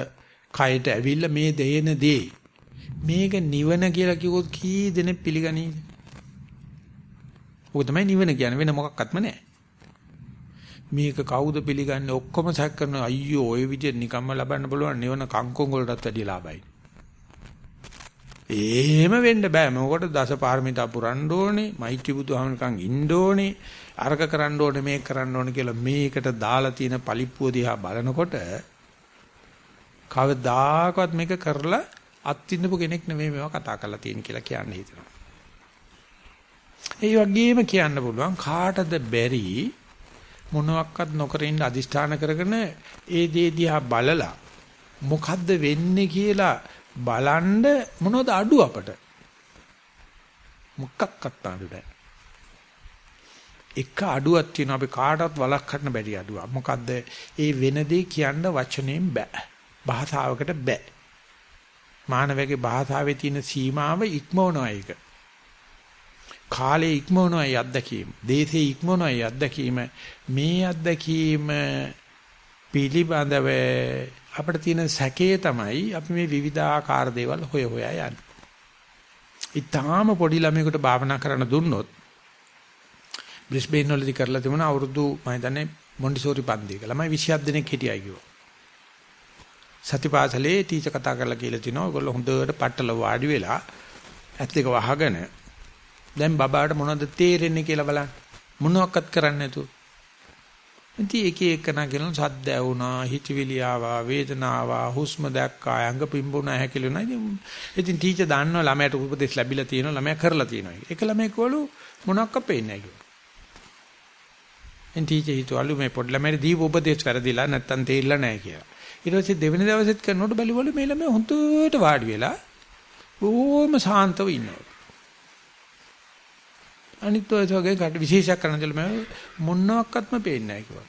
කයට ඇවිල්ලා මේ දෙයන දේ මේක නිවන කියලා කිව්වොත් කී දෙනෙක් පිළිගනීද? ඔක තමයි නිවන කියන්නේ වෙන මොකක්වත්ම නැහැ. මේක කවුද පිළිගන්නේ ඔක්කොම සැක කරන අයියෝ ওই විදිහට නිකම්ම ලබන්න පුළුවන් නිවන කංකොංග වලටත් වැඩිය ලාභයි. එහෙම වෙන්න බෑ. මොකට දසපාරමිතා පුරන්න ඕනේ, මෛත්‍රී බුදුහමනකන් ඉන්න ඕනේ, අර්ග කරන්න ඕනේ, මේක කරන්න ඕනේ කියලා මේකට දාලා තියෙන පලිප්පුව දිහා බලනකොට කවදාකවත් මේක කරලා අත්විඳපු කෙනෙක් නෙමෙයි මේවා කතා කරලා තියෙන කියලා කියන්න හිතෙනවා. ඒ වගේම කියන්න පුළුවන් කාටද බැරි මොනවත් නොකර ඉන්න අදිෂ්ඨාන කරගෙන ඒ දේ දිහා බලලා මොකද්ද වෙන්නේ කියලා බලන්න මොනවද අඩු අපට? මොකක්වත් අඩු නැහැ. එක අඩුවක් තියෙනවා. අපි කාටවත් වළක්වන්න බැරි අඩුවක්. මොකද්ද? ඒ වෙන දේ කියන්න වචනෙන් බෑ. භාෂාවකට බෑ. මානවයේ භාෂාවේ තියෙන සීමාව ඉක්මවනවා ඒක. කාලේ ඉක්මවනවා ඒ අත්දැකීම. දේශේ ඉක්මවනවා ඒ අත්දැකීම. මේ අත්දැකීම පිළිබඳව අපිට තියෙන සැකේ තමයි අපි මේ විවිධාකාර දේවල් හොය හොයා යන්නේ. ඊටාම පොඩි ළමයෙකුට භාවනා කරන්න දුන්නොත් බ්‍රිස්බේන් වලදී කරලා තිබුණා අවුරුදු මම හිතන්නේ මොන්ටිසෝරි පන්තියක ළමයි 27 දෙනෙක් හිටියයි කිව්වා. සතිපාසලේ ටීචර් කතා කරලා කියලා තිනවා. ඔයගොල්ලෝ හොඳට පట్టල වාඩි වෙලා ඇත් දෙක වහගෙන දැන් බබාට මොනවද තේරෙන්නේ කියලා බලන්න. මොනවත් කරන්නේ නැතුව. ඉතින් එක එකන කියන සද්ද ඇවුනා හිතවිලි ආවා වේදනාව හුස්ම දැක්කා අංග පිම්බුණා හැකිලුණා ඉතින් ඉතින් ටීචර් දන්නවා ළමයට උපදෙස් ලැබිලා තියෙනවා ළමයා කරලා තියෙනවා ඒක ළමයෙක් වළු මොනක්ක පේන්නේ නැහැ කිව්වා ඉතින් ටීචර් හිතුවලු මේ පොඩි ළමයට දීප උපදෙස් වැරදිලා නැත්තම් තේරිලා නැහැ කියලා. ඊට පස්සේ දෙවෙනි දවසෙත් කරනකොට බැලුවල මේ ළමයා හොඳට වාඩි වෙලා ඕම සාන්තව ඉන්නවා. අනිත් ඔය වගේ කට විශේෂයක් කරන දෙල මම මොනවාක්වත්ම පේන්නේ නැහැ කිව්වා.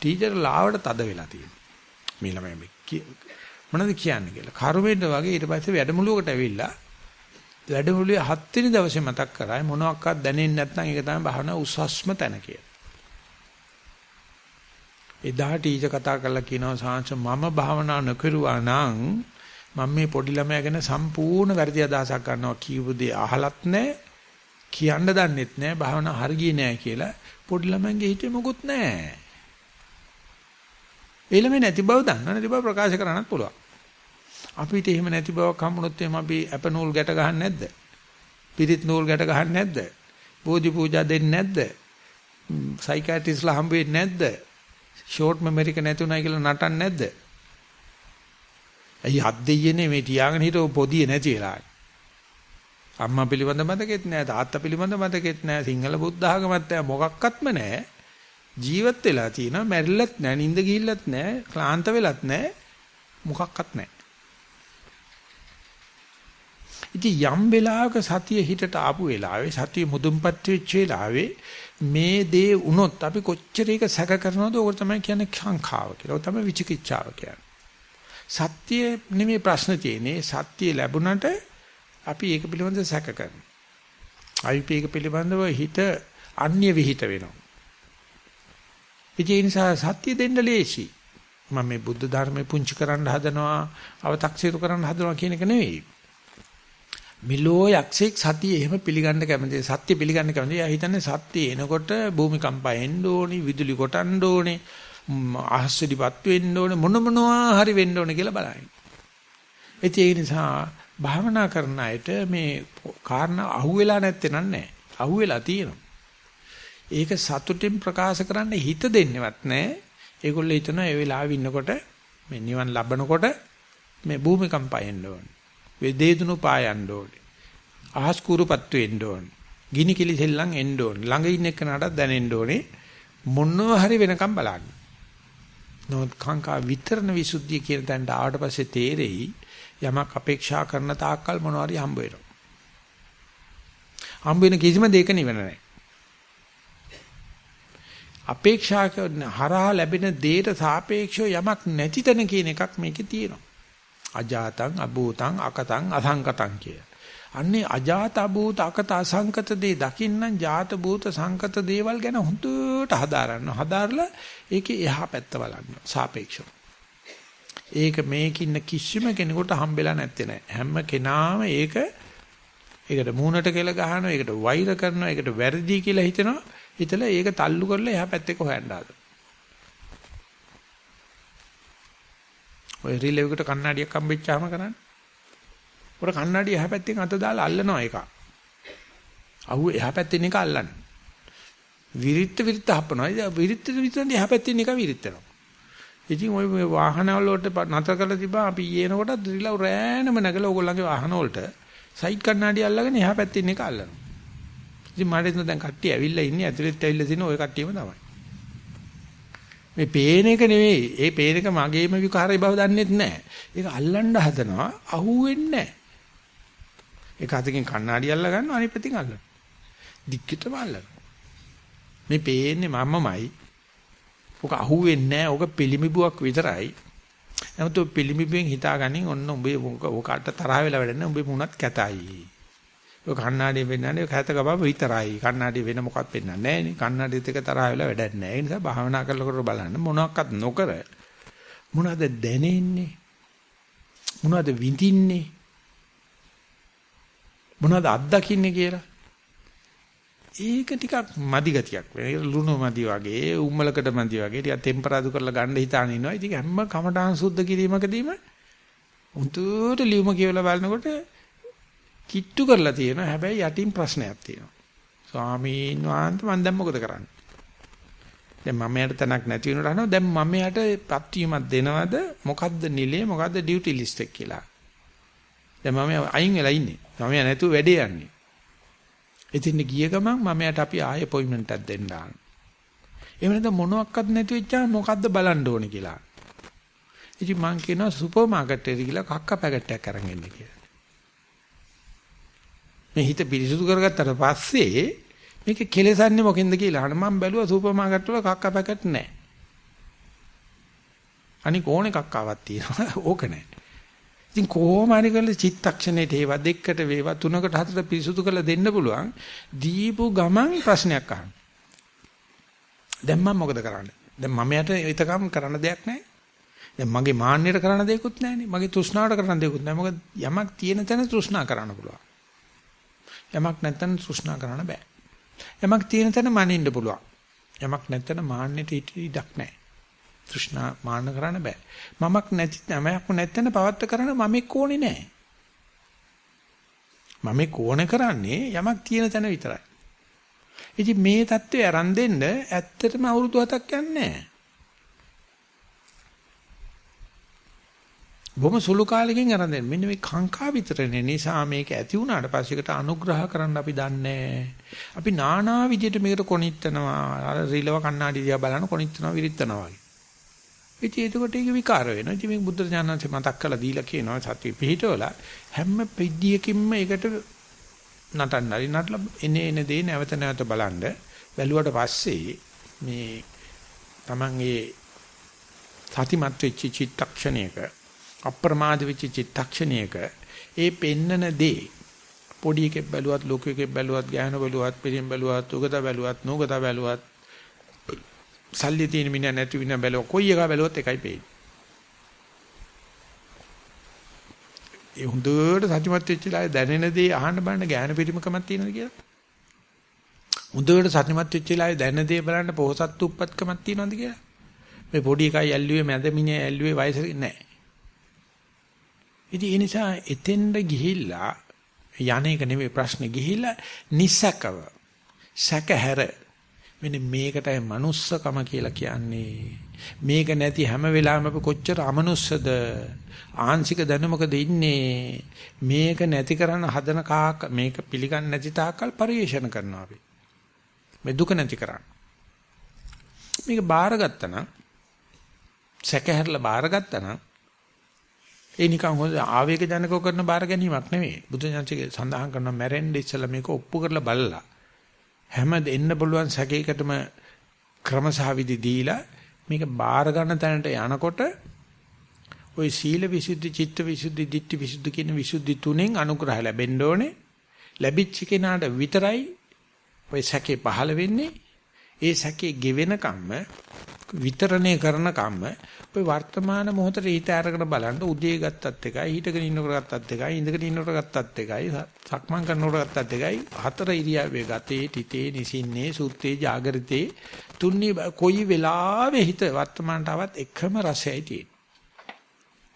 ටීචර් ලාවට තද වෙලා තියෙනවා. මේ ළමයා මොනවද කියන්නේ කියලා. කර්මෙන්ද වගේ ඊට පස්සේ වැඩමුළුවකට ඇවිල්ලා වැඩමුළුවේ හත් වෙනි දවසේ මතක් කරායි මොනවාක්වත් දැනෙන්නේ නැත්නම් ඒක තමයි භාවනා උසස්ම තැන කියලා. එදා ටීචර් කතා කරලා කියනවා සාංශ මම භාවනා නොකරුවා නම් මම මේ පොඩි ළමයා ගැන සම්පූර්ණ වැරදි අදහසක් ගන්නවා කියපු දේ අහලත් නැහැ කියන්න දන්නෙත් නැහැ භාවනා හරියන්නේ නැහැ කියලා පොඩි ළමයන්ගේ හිතේ මොකුත් නැහැ. එළමෙ නැති බව දන්න නැති බව ප්‍රකාශ කරන්නත් පුළුවන්. අපිට එහෙම නැති බවක් හම්බුනොත් එහෙම අපි අප නූල් ගැට ගහන්නේ නැද්ද? පිරිත් නූල් ගැට ගහන්නේ නැද්ද? බෝධි පූජා දෙන්නේ නැද්ද? සයිකියාට්‍රිස්ලා හම්බ වෙන්නේ නැද්ද? ෂෝට් මෙමරි එක නැති උනායි කියලා නටන්නේ නැද්ද? ඇයි හත් දෙයියනේ මේ තියාගෙන හිටව පොදිය නැති වෙලා. අම්මා පිළිබඳ මතකෙත් නැහැ තාත්තා පිළිබඳ මතකෙත් නැහැ සිංහල බුද්ධ ආගමත් නැහැ මොකක්වත්ම නැහැ. ජීවත් වෙලා තියෙනවා මැරිලත් නැහැ නිින්ද ගිහිල්ලත් නැහැ ක්ලාන්ත වෙලත් නැහැ මොකක්වත් නැහැ. ඉතින් යම් වෙලාවක සතිය හිතට ආපු වෙලාවේ සතිය මුදුන්පත් වෙච්ච වෙලාවේ මේ දේ වුණොත් අපි කොච්චර ඒක සැක කරනවද ඕක තමයි කියන්නේ සංඛාව කියලා. ඕක තමයි විචිකිච්ඡාව කියන්නේ. සත්‍ය නෙමෙයි ප්‍රශ්න තියෙන්නේ. සත්‍ය ලැබුණට අපි ඒක පිළිබඳව සැක කරනවා. අපි ඒක පිළිබඳව හිත අන්‍ය විහිිත වෙනවා. ඒ නිසා සත්‍ය දෙන්න ලේසි. මම මේ බුද්ධ ධර්මේ පුංචි කරන්න හදනවා, අව탁සිරු කරන්න හදනවා කියන එක නෙවෙයි. මිලෝ යක්ෂයෙක් සතිය එහෙම පිළිගන්න කැමති. සත්‍ය පිළිගන්න කැමති. එයා හිතන්නේ සත්‍ය එනකොට භූමිකම්පා එන්න ඕනි, විදුලි කොටන්න ඕනේ, අහස්සදිපත් වෙන්න ඕනේ, මොන මොනවා හරි වෙන්න ඕනේ කියලා බලන්නේ. ඒ නිසා භාවනා කරන අයට මේ කාරණා අහුවෙලා නැත්තේ නෑ. අහුවෙලා තියෙනවා. ඒක සතුටින් ප්‍රකාශ කරන්න හිත දෙන්නේවත් නැහැ. ඒගොල්ලෝ හිතනවා ඒ වෙලාවෙ ඉන්නකොට මේ නිවන් ලබනකොට මේ භූමිකම්පා එන්න ඕනේ. වේදේතුණු පායන්න ඕනේ. අහස් කුරුපත් වෙන්න ඕනේ. ගිනි කිලි සෙල්ලම් එන්න ඕනේ. ළඟ ඉන්න එකනටත් දැනෙන්න ඕනේ. මොනවා හරි වෙනකම් බලන්න. නමුත් කාංකා විතරන විසුද්ධිය කියන තැනට ආවට පස්සේ තේරෙයි යමක් අපේක්ෂා කරන තාක්කල් මොනවා හරි හම්බ වෙනවා. හම්බ වෙන කිසිම දෙයක නිවන නැහැ. අපේක්ෂා කරන හරහා ලැබෙන දේට සාපේක්ෂව යමක් නැති තැන කියන එකක් මේකේ තියෙනවා. අජාතං අභූතං අකතං අසංකතං කිය. අන්නේ අජාත අභූත අකත අසංකත දේ දකින්නම් ජාත භූත සංකත දේවල් ගැන හොඳට හදාරන්න. හදාarලා ඒකේ එහා පැත්ත බලන්න. සාපේක්ෂව. ඒක මේකින්න කිසිම කෙනෙකුට හම්බෙලා නැත්තේ නෑ. හැම කෙනාම ඒක ඒකට මූණට කෙල ගහනවා, ඒකට වෛර කරනවා, ඒකට වැරදි කියලා හිතනවා. හිතලා ඒක තල්ලු කරලා එහා පැත්තේ හොයන්න හදනවා. ඔය රිලෙව්කට කණ්ණාඩියක් හම්බෙච්චාම කරන්නේ. උර කණ්ණාඩිය එහා පැත්තෙන් අත දාලා අල්ලනවා ඒක. අහුව එහා පැත්තෙන් එක අල්ලන්නේ. විරිත් විරිත් හපනවා. විරිත් විරිත් එහා පැත්තෙන් එක විරිත්නවා. ඉතින් ওই මේ වාහන වලට නතර කරලා තිබා අපි ඊනකොට රිලව් රෑනම නැගලා ඕගොල්ලන්ගේ වාහන වලට සයිඩ් කණ්ණාඩිය අල්ලගෙන එහා පැත්තෙන් එක අල්ලනවා. ඉතින් මට හිතෙනවා දැන් කට්ටිය ඇවිල්ලා ඉන්නේ ඇතුළෙත් ඇවිල්ලා තියෙන ওই කට්ටියම තමයි. මේ පේන එක නෙවෙයි. ඒ පේන එක මගේම විකාරය බව දන්නෙත් නැහැ. ඒක අල්ලන්න හදනවා අහුවෙන්නේ නැහැ. ඒක අතකින් කණ්ණාඩි අල්ල ගන්නවා අනිත් පැත්තෙන් අල්ලනවා. දික්කිටම අල්ලනවා. මේ පේන්නේ මමමයි. ඔක අහුවෙන්නේ නැහැ. ඔක පිළිමිබුවක් විතරයි. නමුත් පිළිමිබුවෙන් හිතාගනින් ඔන්න උඹේ ඔකට තරහ වෙලා වැඩන්නේ උඹේ මුණත් කැතයි. ඔය කණ්ණාඩිය වෙන්නන්නේ කැත ගබම විතරයි. කණ්ණාඩිය වෙන මොකක්වත් පෙන්වන්නේ නැහැ නේ. කණ්ණාඩියත් එක තරහ වෙලා වැඩක් නැහැ. ඒ නිසා භාවනා කරලා බලන්න මොනවත් නොකර මොනවද දැනෙන්නේ? මොනවද විඳින්නේ? මොනවද අත්දකින්නේ කියලා? ඒක ටිකක් මදි ගතියක් වෙන. ලුණු මදි වගේ, උම්මලකට මදි වගේ ටිකක් ටෙම්පරාදු කරලා ගන්න හිතාන ඉනවා. ඉතින් හැම කමඨාන් සුද්ධ කිරීමකදීම උන්ට ලියුම කියවලා බලනකොට කිට්ටු කරලා තියෙනවා. හැබැයි යටින් ප්‍රශ්නයක් තියෙනවා. ස්වාමීන් වහන්සේ මම දැන් මොකද කරන්නේ? දැන් මම යට තැනක් නැති වෙනට අහනවා. දැන් මම යට පත්වීමක් දෙනවද? මොකද්ද නිලේ? මොකද්ද ඩියුටි ලිස්ට් එක කියලා. දැන් මම අයින් වෙලා ඉන්නේ. මම නැතුව වැඩේ යන්නේ. ඉතින් ගිය ගමන් මම යට අපි ආයෙ අපොයින්ට්මන්ට් එකක් දෙන්න ආන. එහෙම නැත්නම් මොනවත් නැති වෙච්චාම මොකද්ද බලන්න ඕනේ කියලා. ඉතින් මං කියනවා සුපර් මාකට් එකට ගිහලා කක්ක පැකට් එකක් අරන් එන්න කියලා. මේ හිත පිරිසුදු කරගත්තට පස්සේ මේක කෙලසන්නේ මොකෙන්ද කියලා අහන මම බැලුවා සුපර් මාකට් වල කක්ක පැකට් නැහැ. අනික ඕනේ කක්කාවක් තියෙනවා ඕක නැහැ. ඉතින් කොහොම හරි කරලා චිත්තක්ෂණයට ඒවා දෙකකට වේවා තුනකට හතරට පිරිසුදු කරලා දෙන්න පුළුවන් දීපු ගමන් ප්‍රශ්නයක් අහන්න. දැන් මම මොකද කරන්නේ? දැන් මම යට ඊතකම් කරන්න දෙයක් නැහැ. දැන් මගේ මාන්නයට කරන්න දෙයක්වත් නැහැ නේ. මගේ තෘෂ්ණාවට කරන්න දෙයක්වත් නැහැ. මොකද යමක් තියෙන තැන තෘෂ්ණා කරන්න පුළුවන්. යමක් නැත්නම් තෘෂ්ණා කරන්න බෑ. යමක් තියෙන තැන මනින්න පුළුවන්. යමක් නැත්නම් මාන්නෙට ඉඩක් නැහැ. තෘෂ්ණා මාන්න කරන්න බෑ. මමක් නැති යමක් නැත්නම් පවත්ත කරන්න මමෙක් ඕනේ නැහැ. මමෙක් ඕනේ කරන්නේ යමක් තියෙන තැන විතරයි. ඉතින් මේ தත්ත්වය අරන් දෙන්න ඇත්තටම අවුරුදු 7ක් යන්නේ නැහැ. බොහොම සුළු කාලෙකින් අරන් දෙන්න. මෙන්න මේ කාංකා විතරනේ නිසා මේක ඇති වුණාට පස්සේකට අනුග්‍රහ කරන්න අපි දන්නේ අපි নানা විදිහට මේකට කොනිටනවා. අර රිලව කණ්ණාඩි දිහා බලන කොනිටනවා විරිටනවා වගේ. ඉතින් ඒකට ඒක විකාර වෙනවා. ඉතින් මේ බුද්ධ ඥානන්සේ මතක් කරලා දීලා කියනවා සත්‍ය පිහිටවල හැම පිටියකින්ම ඒකට නටන්න හරි නටලා එනේ එන දේ නැවත නැවත බලන්න බැලුවට පස්සේ මේ තමන්ගේ සතිමත් වෙච්ච චිත්තක්ෂණයක අප්‍රමාද වෙච්ච චිත්තක්ෂණයක ඒ පෙන්නන දේ පොඩි එකෙක් බැලුවත් ලොකු එකෙක් බැලුවත් ගෑනු බැලුවත් පිරිම් බැලුවත් උගත බැලුවත් නූගත බැලුවත් සල්ලි තියෙන මිනිහ නැති මිනිහ බැලුවා කොයි එක බැලුවත් එකයි පේන්නේ. ඒ හොඳට සත්‍යමත් වෙච්ච ලා දැනෙන දේ අහන්න බලන්න ගෑනු පිරිමකමක් තියෙනවද කියලා? හොඳට සත්‍යමත් වෙච්ච ලා දැනෙන දේ බලන්න පොහසත් උප්පත්කමක් තියෙනවද කියලා? මේ පොඩි එකයි ඇල්ලුවේ මැද මිනිහ ඇල්ලුවේ වයස නැහැ. ඉතින් ඒ නිසා එතෙන්ද ගිහිල්ලා යන්නේක නෙමෙයි ප්‍රශ්නේ. ගිහිල්ලා නිසකව සැකහැර. මෙන්න මේකටයි manussකම කියලා කියන්නේ. මේක නැති හැම වෙලාවෙම අපි කොච්චර අමනුස්සද? ආංශික දැනුමකද ඉන්නේ? මේක නැති කරන්න හදන කාක මේක පිළිගන්නේ නැති තාක්කල් පරිේෂණ කරනවා අපි. මේ දුක නැති කරන්න. මේක බාරගත්තා නම් සැකහැරලා බාරගත්තා නම් ඒ නිකන් හොඳ ආවේග ජනකව කරන බාර ගැනීමක් නෙවෙයි. බුදුසසුනේ සඳහන් කරන මැරෙන්න ඉස්සලා මේක ඔප්පු කරලා බලලා හැම දෙන්න පුළුවන් සැකයකටම ක්‍රමසහවිදි දීලා මේක බාර ගන්න තැනට යනකොට ওই සීල විසුද්ධි, චිත්ත විසුද්ධි, ditthi විසුද්ධි කියන විසුද්ධි තුනෙන් අනුග්‍රහ ලැබෙන්න ඕනේ. ලැබිච්ච කෙනාට විතරයි ওই සැකේ පහළ වෙන්නේ. ඒ සැකේ ගෙවෙන කම්ම විතරණය කරන කම්ම ඔය වර්තමාන මොහොතේ හිත අරගෙන බලන්න උදේ ගත්තත් එකයි හිටගෙන ඉන්නකොට ගත්තත් එකයි ඉඳගෙන ඉන්නකොට ගත්තත් එකයි සක්මන් කරනකොට ගත්තත් එකයි හතර ඉරියව්වේ ගතේ තිතේ නිසින්නේ සුත්තේ జాగරිතේ තුන්නි කොයි වෙලාවෙ හිත වර්තමානට ආවත් එකම රසයයි තියෙන්නේ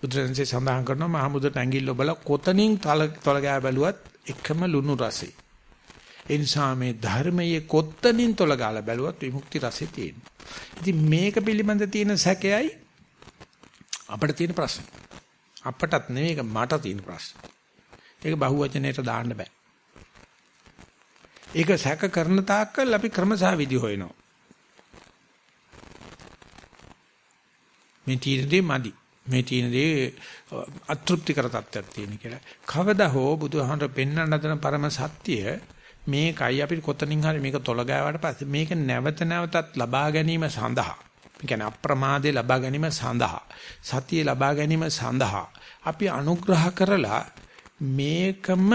බුදුරජාණන්සේ සඳහන් කරනවා මහමුදට ඇඟිල්ල බල කොතනින් තල ගෑ බැලුවත් එකම ලුණු රසයි ඒ නිසා මේ ධර්මයේ කොත්තනින් තොල ගාලා බැලුවත් විමුක්ති රසෙ තියෙනවා. ඉතින් මේක පිළිබඳ තියෙන සැකයයි අපිට තියෙන ප්‍රශ්න. අපටත් නෙවෙයි මට තියෙන ප්‍රශ්න. ඒක බහුවචනයට දාන්න බෑ. ඒක සැක කරන තාක්කල් අපි ක්‍රමසා විදි හොයනවා. මේ තීරදී මදි. මේ තීරදී අතෘප්ති කර තත්ත්වයක් තියෙන කියලා. කවදා හෝ බුදුහාමර පෙන්වන්න හදන පරම සත්‍ය මේකයි අපි කොතනින් හරි මේක තොල ගෑවට පස්සේ මේක නැවත නැවතත් ලබා ගැනීම සඳහා. ඒ කියන්නේ අප්‍රමාදේ ලබා ගැනීම සඳහා. සතිය ලබා ගැනීම සඳහා අපි අනුග්‍රහ කරලා මේකම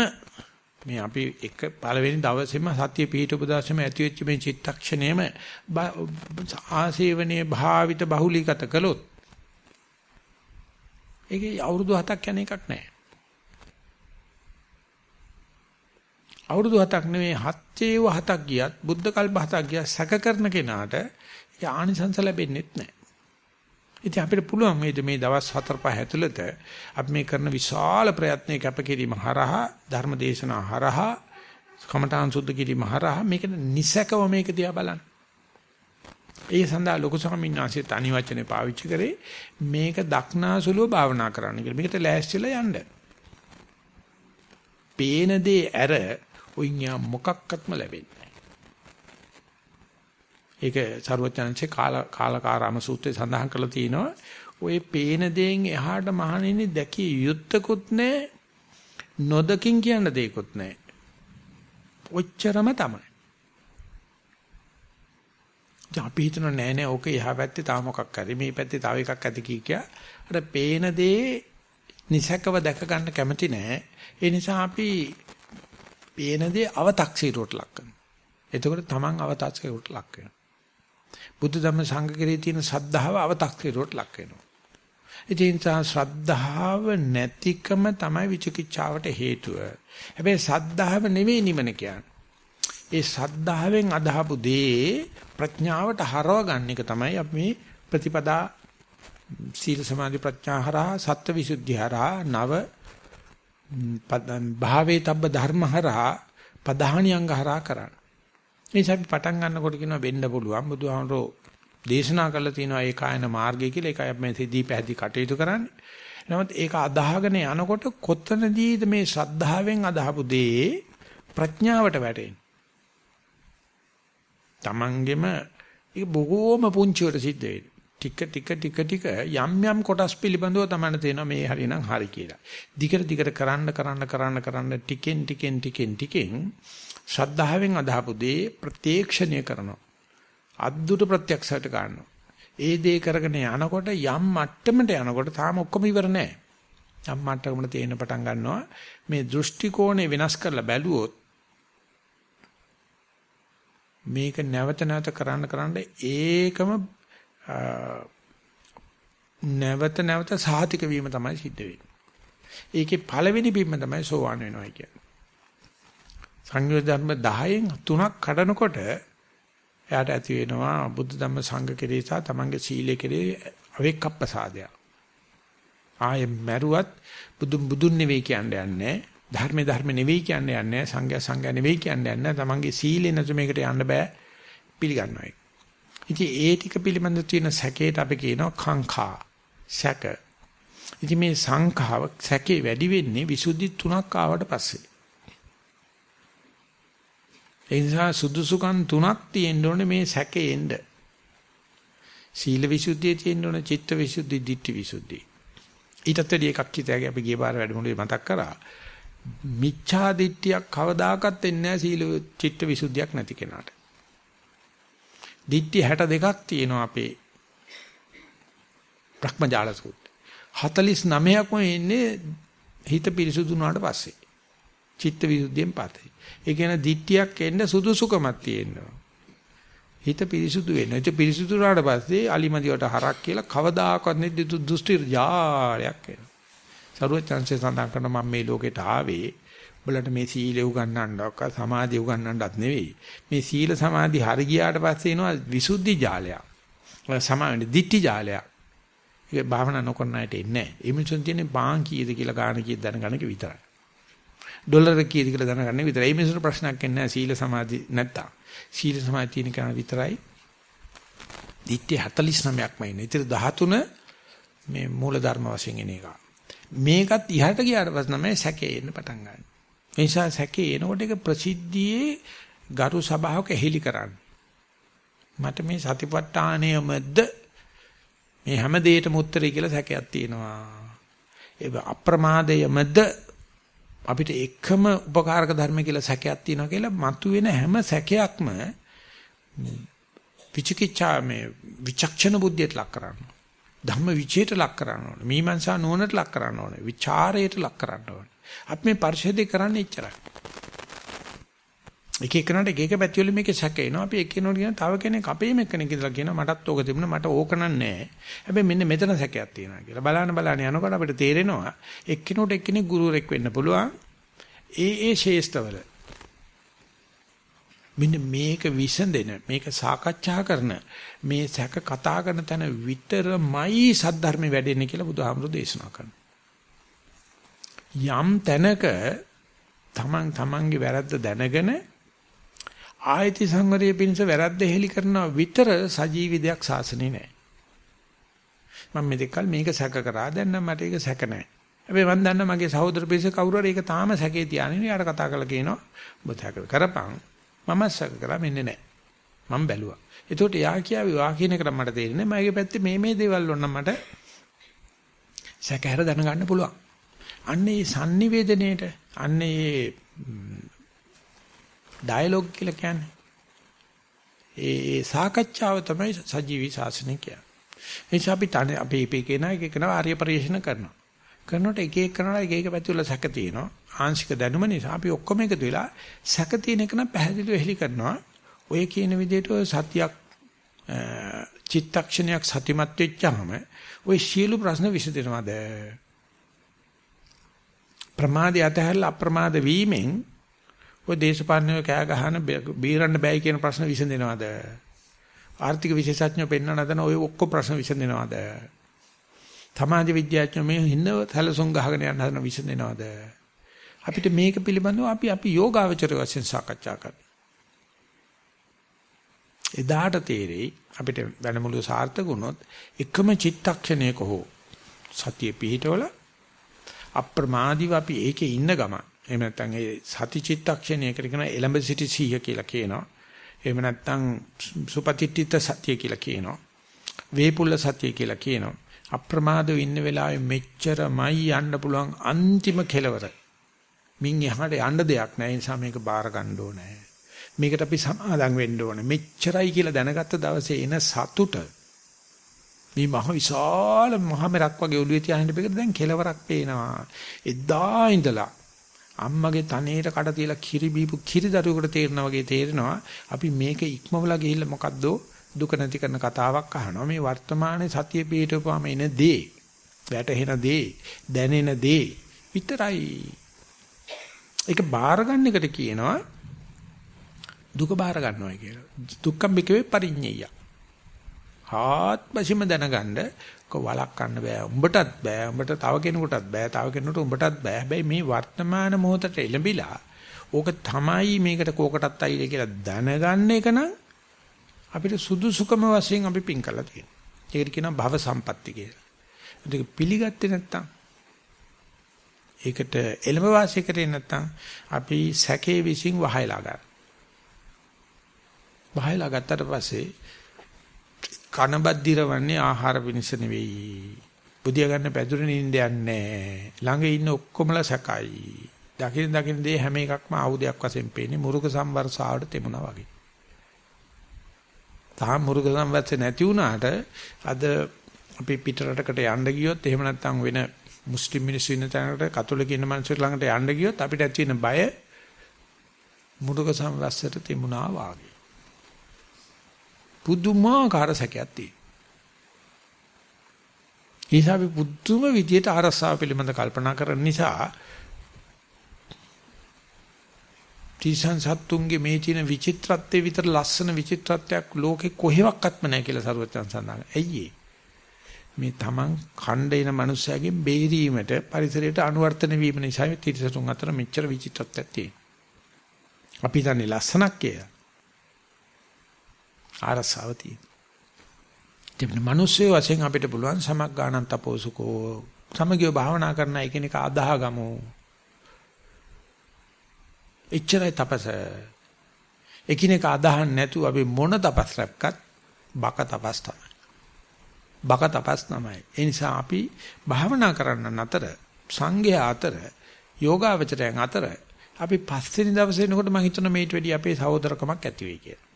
මේ අපි එක පළවෙනි දවසේම සතිය පිහිටපු දවසේම ඇති වෙච්ච මේ චිත්තක්ෂණයම ආසේවනයේ භාවිත බහුලීගත කළොත් ඒකේ අවුරුදු 7ක් යන එකක් නැහැ අවුරුදු 7ක් නෙවෙයි හත්ේව 7ක් ගියත් බුද්ධ කල්ප 7ක් ගියත් සැක කරන කෙනාට ඒ ආනිසංස ලැබෙන්නේ නැහැ. ඉතින් අපිට පුළුවන් මේ මේ දවස් 4 5 ඇතුළත අපි මේ කරන විශාල ප්‍රයත්නයේ කැපකිරීම හරහා ධර්ම දේශනා හරහා කමඨාන් සුද්ධ කිරීම හරහා මේක නිසකව මේක දිහා බලන්න. ඒ සඳහා ලොකු ස්වාමීන් වහන්සේ තනි වචනේ පාවිච්චි කරේ මේක දක්නාසුලුව භාවනා කරන්න කියලා. මේකට ලෑස්තිලා යන්න. පේන දේ ඇර ඔයින් යා මොකක්වත්ම ලැබෙන්නේ ඒක සරුවචනංශේ කාල කාලකාරාම සූත්‍රයේ සඳහන් කරලා තිනවා ඔය පේන දේෙන් එහාට මහණෙනි දැකිය යුත්තකුත් නැහැ නොදකින් කියන දෙයක්වත් නැහැ ඔච්චරම තමයි දැන් අපි හිතන නෑ නෑ ඕක එහා පැත්තේ තව මොකක් හරි මේ පැත්තේ තව එකක් ඇති කී කිය. අර පේන දේ නිසකව දැක ගන්න කැමති නෑ. ඒ නිසා අපි පේන දේ අව탁සීරුවට ලක් කරනවා. එතකොට තමන් අව탁සීරුවට ලක් වෙනවා. බුද්ධ ධම්ම සංඝ කෙරේ තියෙන ශ්‍රද්ධාව අව탁සීරුවට ලක් වෙනවා. ඒ නිසා ශ්‍රද්ධාව නැතිකම තමයි විචිකිච්ඡාවට හේතුව. හැබැයි ශ්‍රද්ධාව නෙවෙයි නිමන කියන්නේ. ඒ ශ්‍රද්ධාවෙන් අදහපු දේ ප්‍රඥාවට හරව ගන්න එක තමයි අපි මේ ප්‍රතිපදා සීල සමාධි ප්‍රඥා හරහා සත්‍ය විසුද්ධි හරහා නව භාවේ තබ්බ ධර්මහරහා පධානියංග හරහා කරන්න. මේ අපි පටන් ගන්නකොට කියනවා වෙන්න පුළුවන් බුදුහාමරෝ දේශනා කළා තියෙනවා ඒ කායන මාර්ගය කියලා ඒකයි අපි මේ සිද්ධි පැහැදිලි කටයුතු කරන්නේ. නමුත් ඒක අදාහගෙන යනකොට කොතනදීද මේ ශ්‍රද්ධාවෙන් අදහපු දේ ප්‍රඥාවට වැටෙන්නේ. Tamangema ඒක බොහෝම පුංචිවට සිද්ධ වෙන්නේ. ටික ටික ටික ටික යම් යම් කොටස් පිළිබඳව තමයි තේනවා මේ හරිනම් හරි කියලා. දිගට දිගට කරන්න කරන්න කරන්න කරන්න ටිකෙන් ටිකෙන් ටිකෙන් ටිකෙන් ශ්‍රද්ධාවෙන් අදහපු දේ ප්‍රත්‍යක්ෂණය කරනවා. අද්දුට ප්‍රත්‍යක්ෂයට ගන්නවා. ඒ දේ කරගෙන යනකොට යම් මට්ටමට යනකොට තාම ඔක්කොම ඉවර නෑ. යම් මට්ටමකට තේින්න පටන් ගන්නවා මේ දෘෂ්ටි කෝණය වෙනස් කරලා බැලුවොත් මේක නැවත නැවත කරන්න කරන්න ඒකම නැවත නැවත සාහිතික වීම තමයි සිද්ධ වෙන්නේ. ඒකේ පළවෙනි බිම්ම තමයි සෝවාන් වෙනවා කියන්නේ. සංයෝජ ධර්ම 10න් තුනක් කඩනකොට එයාට ඇති වෙනවා බුද්ධ ධම්ම සංඝ කෙරේ සහ තමන්ගේ සීලය කෙරේ අවෙක්කප්පසාදය. ආයේ මැරුවත් බුදුන් බුදුන් නෙවෙයි කියන්නේ නැහැ. ධර්මේ ධර්ම නෙවෙයි කියන්නේ නැහැ. සංඝයා සංඝයා නෙවෙයි කියන්නේ නැහැ. තමන්ගේ සීලේ නැතු මේකට යන්න බෑ පිළිගන්නවා ඒක. ඉතින් ඒ ටික පිළිබඳ තියෙන සැකේට අපි කියනවා කාංකා සැක. ඉතින් මේ සංඛාව සැකේ වැඩි වෙන්නේ විසුද්ධි තුනක් ආවට පස්සේ. ඒ නිසා සුදුසුකම් තුනක් තියෙන්න ඕනේ මේ සැකේෙන්න. සීල විසුද්ධිය තියෙන්න ඕනේ, චිත්ත විසුද්ධි, ditthi විසුද්ධි. ඊටත් වැඩි එකක් කිතෑගේ අපි ගිය පාර වැඩමුළුවේ මතක් කරා. මිච්ඡා දිට්ඨියක් කවදාකවත් එන්නේ නැහැ සීල චිත්ත විසුද්ධියක් නැති කෙනාට. දිට්ඨි 62ක් තියෙනවා අපේ භ්‍රමජාල සූත්‍රය. 49ක්ම එන්නේ හිත පිරිසුදු වුණාට පස්සේ. චිත්ත විසුද්ධියෙන් පස්සේ. ඒ කියන්නේ දිට්ඨියක් එන්න සුදුසුකමක් තියෙනවා. හිත පිරිසුදු වෙන්න. ඒක පිරිසුදු වුණාට පස්සේ අලිමදිවට හරක් කියලා කවදාකවත් නෙද්දි දුෂ්ටි ජාලයක් එනවා. සරුවචන්සේ සඳහන් කරන මම මේ ලෝකෙට ආවේ උඹලට මේ සීලය උගන්වන්නවක් සමාධිය උගන්වන්නවත් නෙවෙයි. මේ සීල සමාධි හරි ගියාට පස්සේ එනවා විසුද්ධි ජාලයක්. සමාවෙන්නේ දිට්ටි ජාලයක්. ඒක භාවනා නොකරන අයට එන්නේ නැහැ. ඒ මිනිසුන් තියෙන්නේ බාන් කීයද කියලා ගාන කීයද දැනගන්න එක විතරයි. ඩොලර කීයද කියලා දැනගන්න විතරයි. ඒ මිනිසුන්ට ප්‍රශ්නයක් එන්නේ නැහැ සීල සමාධි නැත්තම්. සීල සමාධි තියෙන කෙනා විතරයි. දිට්ටි 49ක්ම ඉන්නේ. ඉතින් 13 මේ මූල ධර්ම වශයෙන් එන එක. මේකත් ඉහට ගියාට පස්සේ තමයි සැකේ එන්න පටන් ගන්න. ඒ නිසා සැකේ එනකොට ඒක ප්‍රසිද්ධියේ ගරු සභාවක හෙලි කරන්න. මට මේ සතිපට්ඨානයමද මේ හැම දෙයකටම උත්තරයි කියලා සැකයක් තියෙනවා. ඒ අප්‍රමාදයමද අපිට එකම උපකාරක ධර්ම කියලා සැකයක් තියෙනවා කියලා මතුවෙන හැම සැකයක්ම විචිකිච්ඡා මේ විචක්ෂණ බුද්ධියට ලක් කරන්න. ධම්ම විචේට ලක් කරන්න ඕනේ. මීමන්සා නුවණට ලක් කරන්න ඕනේ. ਵਿਚාරයට ලක් කරන්න ඕනේ. අපි මේ පරිශෝධය කරන්නේ එච්චරයි. එක එකනට එක එක පැති වලින් මේකේ සැකේනවා. අපි එක්කෙනෙකුට කියන තව කෙනෙක් අපේම එක්කෙනෙක් ඉඳලා කියනවා මටත් ඕක තිබුණා මට ඕක නෑ. හැබැයි මෙන්න මෙතන සැකයක් තියෙනවා කියලා. බලන්න බලන්න යනකොට අපිට තේරෙනවා එක්කෙනෙකුට එක්කෙනෙක් ගුරුවරෙක් වෙන්න පුළුවන්. ඒ ඒ ශේෂ්ඨවල. මෙන්න මේක විසඳෙන මේක සාකච්ඡා කරන මේ සැක කතා කරන තැන විතරමයි සද්ධර්ම වැඩෙන්නේ කියලා බුදුහාමුදුරු දේශනා කරනවා. යම් තැනක තමන් තමන්ගේ වැරද්ද දැනගෙන ආයති සංවරයේ පිණිස වැරද්ද හෙලි කරනවා විතර සජීවි දෙයක් සාසනේ නැහැ. මම මෙතෙක්කල් මේක සැක කරා දැන් නම් මට ඒක සැක නැහැ. හැබැයි මම දන්නා මගේ සහෝදර පිරිස කවුරු හරි ඒක තාම සැකේ තියාගෙන යාට කතා කරලා කියනවා ඔබ සැක කරපන් මම සැක කරා මෙන්නේ නැහැ. මම බැලුවා. ඒතකොට යා කියාවි වා කියන එකට මට තේරෙන්නේ මගේ පැත්තේ මේ මේ දේවල් වොන්න මට සැකහැර දැනගන්න පුළුවන්. අන්න ඒ sannivedanayට අන්න ඒ hm, ඩයලොග් කියලා කියන්නේ. ඒ සාකච්ඡාව තමයි සජීවී ශාසනය කියන්නේ. එනිසා අපි තන අපි ඉපේ කියන එක කරනවා ආර්ය පරිශන කරනවා. කරනකොට එක එක කරනවා එක එක පැති වල සැක තියෙනවා. ආංශික දැනුම නිසා අපි ඔක්කොම එකතු වෙලා සැක තියෙන එක නම් පැහැදිලිව හෙලි කරනවා. ඔය කියන විදිහට ඔය සතියක් චිත්තක්ෂණයක් සතිමත් වෙච්චාම ඔය සියලු ප්‍රශ්න විසඳෙනවද? ප්‍රමාදය අතහැරලා අප්‍රමාද වීමෙන් ඔය දේශපාලනය කෑ ගහන බීරන්න බෑයි කියන ප්‍රශ්න විසඳෙනවද? ආර්ථික විශේෂඥයෝ පෙන්වන දන ඔය ඔක්කොම ප්‍රශ්න විසඳෙනවද? සමාජ විද්‍යාඥයෝ මේ හින්න සැලසුම් ගහගෙන යන හදන විසඳෙනවද? අපිට මේක පිළිබඳව අපි අපි යෝගාවචර වශයෙන් සාකච්ඡා කරනවා. එදාට තේරෙයි අපිට වැඩමුළු සාර්ථක වුණොත් එකම චිත්තක්ෂණයක හෝ සතිය පිහිටවල අප්‍රමාදීව අපි ඒකේ ඉන්න ගම එහෙම නැත්නම් ඒ සති චිත්තක්ෂණයකට කියන එලඹ සිටි සීහ කියලා කියනවා එහෙම නැත්නම් සුපතිට්ඨිත සතිය කියලා කියනවා වේපුල්ල සතිය කියලා කියනවා. අප්‍රමාදව ඉන්න වෙලාවේ මෙච්චරමයි යන්න පුළුවන් අන්තිම කෙලවර. මින් එහාට යන්න දෙයක් නැහැ. ඒ නිසා මේක බාර ගන්න ඕනේ. මේකට අපි සමාදම් වෙන්න ඕනේ. මෙච්චරයි කියලා දැනගත්ත දවසේ එන සතුට මේ මහ විශාල මහ මෙරක් වගේ ඔළුවේ තියාගෙන ඉපෙකට දැන් කෙලවරක් පේනවා. එදා ඉඳලා අම්මගේ තනේට කඩ තියලා කිරි බීපු කිරි දරුවෙකුට තේරෙනා වගේ තේරෙනවා. අපි මේක ඉක්මවලා ගිහිල්ලා මොකද්ද දුක නැති කරන කතාවක් අහනවා. මේ වර්තමානයේ සතිය පිටවපම එන දේ, වැටහෙන දේ, දැනෙන දේ විතරයි. ඒක බාර ගන්න එකට කියනවා දුක බාර ගන්නවා කියලා. දුක්ඛම් බිකවේ පරිඤ්ඤය. ආත්මසිම දැනගන්න කො වළක්වන්න බෑ. උඹටත් බෑ. උඹට තව කෙනෙකුටත් බෑ. තව කෙනෙකුට උඹටත් බෑ. හැබැයි මේ වර්තමාන මොහොතට එළඹිලා ඕක තමයි මේකට කෝකටත් අයිද කියලා දැනගන්න එක නම් අපිට සුදුසුකම වශයෙන් අපි පින් කරලා තියෙනවා. ඒකට කියනවා භව සම්පatti කියලා. ඒක පිළිගත්තේ නැත්තම් ඒකට එළඹ වාසය කරේ නැත්තම් අපි සැකේ විසින් වහයලා ගන්න. වහයලා ගත්තට පස්සේ කනබද්දිරවන්නේ ආහාර පිණිස නෙවෙයි. බුදියා ගන්න පැදුරේ නිින්දයක් නැහැ. ළඟ ඉන්න ඔක්කොමලා සැකයි. දකින දකින දේ හැම එකක්ම ආයුධයක් වශයෙන් පේන්නේ මුරුක සම්වර්ෂාවට තෙමුණා වගේ. තාම මුරුක සම්වර්ෂේ නැති වුණාට අද අපි පිටරටකට යන්න ගියොත් එහෙම නැත්නම් වෙන මුස්ලිම් මිනිස්සු ඉන්න තැනකට කතෝලික ඉන්න මිනිස්සු ළඟට යන්න ගියොත් අපිට ඇති වෙන බය මුරුක සම්වර්ෂයට තෙමුණා වාගේ. පුදුමාකාර සැකයක් තියෙනවා. නිසා අපි පුදුම විදියට අරසාව පිළිබඳ කල්පනා කරන නිසා තිසන් සත්තුන්ගේ මේ තියෙන විචිත්‍රත්වයේ විතර ලස්සන විචිත්‍රත්වයක් ලෝකේ කොහෙවත්ම නැහැ කියලා සරුවචන් සඳහන්. ඇයි මේ තමන් ඛණ්ඩේන මනුස්සයගෙන් බේරීමට පරිසරයට අනුවර්තන වීම නිසා තිරසතුන් අතර මෙච්චර විචිත්‍රත්වයක් තියෙනවා. අපි දන්නේ ලස්සනක් කියලා. ආරසාව තියෙනවා. දෙන්න මිනිස්සු වශයෙන් අපිට පුළුවන් සමග් ගානන් තපෝසුකෝ සමගිය භාවනා කරන එකිනෙක අදාහගමු. එච්චරයි තපස. එකිනෙක අදහන් නැතුව අපි මොන තපස් රැක්කත් බක තපස් තමයි. බක තපස් තමයි. ඒ නිසා අපි භාවනා කරන්න අතර සංඝයා අතර යෝගාවචරයන් අතර අපි පස්වෙනි දවසේ එනකොට මම හිතනවා මේට වැඩි අපේ සහෝදරකමක් ඇති වෙයි කියලා.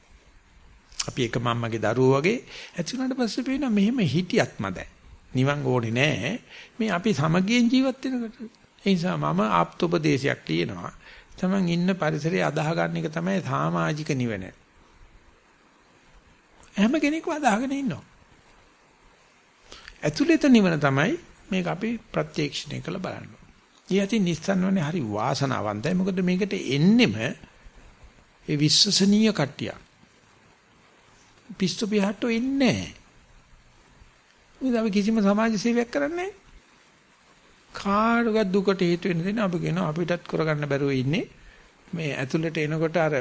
අපි එක මම්මගේ දරුවෝ වගේ ඇති වුණාට පස්සේ පේනවා මෙහෙම හිටියත් මදයි. නිවන් ඕනේ නෑ. මේ අපි සමගියෙන් ජීවත් වෙනකොට. ඒ නිසා මම ආප්තෝපදේශයක් ලියනවා. තමන් ඉන්න පරිසරය අදාහ ගන්න එක තමයි සමාජික නිවන. හැම කෙනෙක්ම අදාහගෙන ඉන්නවා. ඇතුළත නිවන තමයි මේක අපි ප්‍රත්‍යක්ෂණය කළ බලන්න. ඊයති නිස්සන්වනේ හරි වාසනාවන්තයි. මොකද මේකට එන්නෙම ඒ විශ්වසනීය කට්ටියක්. පිස්සු පිහට්ටෝ ඉන්නේ නැහැ. අපි කිසිම සමාජ සේවයක් කරන්නේ කාටවත් දුකට හේතු වෙන දෙන අපි කියනවා අපිටත් කරගන්න බැරුව ඉන්නේ. මේ ඇතුළට එනකොට අර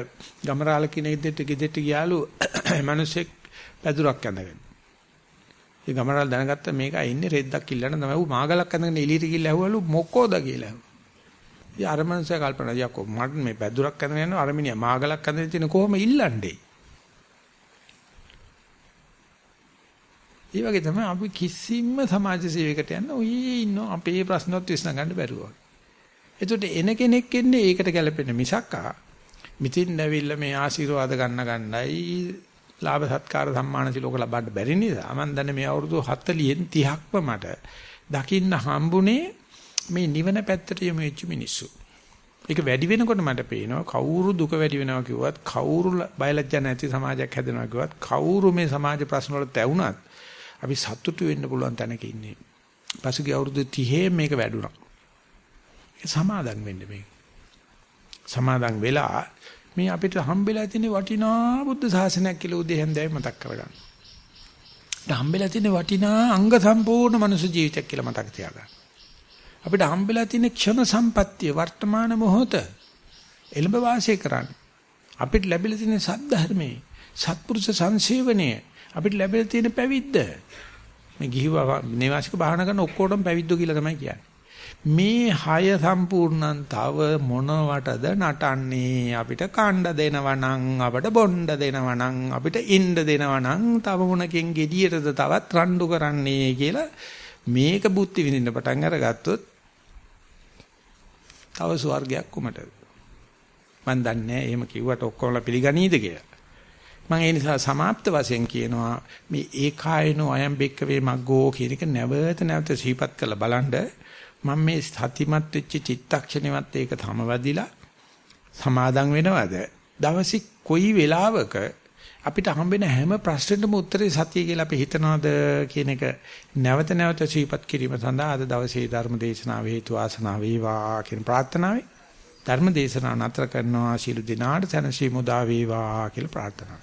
ගමරාල කියන ඉද්දෙට ගෙදෙට්ට ගියාලු මිනිස්සෙක් පැදුරක් ඇඳගෙන. ඒ ගමරාල දැනගත්ත මේක ඉන්නේ රෙද්දක් ඉල්ලන තමයි ඌ මාගලක් ඇඳගෙන එළියට ගිහිල්ලා ඇහුවලු මොකෝද කියලා. ඉතින් අර මනුස්සයා කල්පනා යකෝ මට මේ පැදුරක් ඇඳගෙන යනවා අර මිනිහා මාගලක් ඇඳගෙන තියෙන කොහොම ඉල්ලන්නේ? ඒ වගේ තමයි අපි කිසිම සමාජ සේවයකට යන්න ඔය ඉන්න අපේ ප්‍රශ්නවත් විසඳ ගන්න බැරුව. එතකොට එන කෙනෙක් එන්නේ ඒකට ගැලපෙන මිසක්කා මිතින් ඇවිල්ලා මේ ආශිර්වාද ගන්න ගන්නයි ලාභ සත්කාර සම්මාන සිලෝක ලබන්න බැරි නිසා මම දන්නේ මේ අවුරුදු 40න් 30ක්ම මට දකින්න හම්බුනේ මේ නිවන පැත්තට යොමු වෙච්ච මිනිස්සු. ඒක වැඩි වෙනකොට මට පේනවා කවුරු දුක වැඩි වෙනවා කිව්වත් කවුරු බයලජ්ජා නැති සමාජයක් හැදෙනවා කිව්වත් කවුරු මේ සමාජ ප්‍රශ්න වලට ඇවුනත් අපි සතුටු වෙන්න පුළුවන් තැනක ඉන්නේ. පසුගිය අවුරුදු 30 මේක වැඩුණා. ඒ සමාදම් වෙන්න මේක. සමාදම් වෙලා මේ අපිට හම්බෙලා තියෙන වටිනා බුද්ධ ශාසනයක් කියලා උදේ හැන්දෑවේ මතක් කරගන්න. හම්බෙලා තියෙන වටිනා අංග සම්පූර්ණ මනුෂ්‍ය ජීවිතයක් කියලා මතක තියාගන්න. අපිට හම්බෙලා තියෙන ක්ෂණ සම්පත්තිය වර්තමාන මොහොත එළඹ වාසය කරන්න. අපිට ලැබිලා තියෙන සද්ධර්මයේ සත්පුරුෂ සංසේවනයේ අපිට ලැබෙලා තියෙන පැවිද්ද. මේ ගිහිව නේවාසික භාවනා කරන ඔක්කොටම පැවිද්දෝ කියලා තමයි කියන්නේ. මේ හය සම්පූර්ණන් තව මොනවටද නටන්නේ? අපිට කණ්ඩ දෙනවනම් අපිට බොණ්ඩ දෙනවනම් අපිට ඉන්න දෙනවනම් තව මොනකින් gediයටද තවත් රණ්ඩු කරන්නේ කියලා මේක බුද්ධි විඳින්න පටන් අරගත්තොත් තව ස්වර්ගයක් කොමටද මන් දන්නේ එහෙම කිව්වට ඔක්කොමලා පිළිගනීද කියලා. මම ඒ නිසා સમાપ્ત වශයෙන් කියනවා මේ ඒකායනෝ අයම් බෙක්කවේ මග්ගෝ කියන එක නැවත නැවත සිහිපත් කරලා බලන්න මම මේ සතිමත් වෙච්ච චිත්තක්ෂණෙවත් ඒක තමවදිලා සමාදම් වෙනවද දවසි කොයි වෙලාවක අපිට හම්බෙන හැම ප්‍රශ්නෙටම උත්තරේ සතිය කියලා අපි හිතනවාද කියන එක නැවත නැවත සිහිපත් කිරීම සඳහා අද දවසේ ධර්ම දේශනාව හේතු ආසනාව වේවා කියන ප්‍රාර්ථනාවයි ධර්ම දේශනාව නතර කරනවා ශිළු දිනාට සනසි මුදා වේවා කියලා ප්‍රාර්ථනා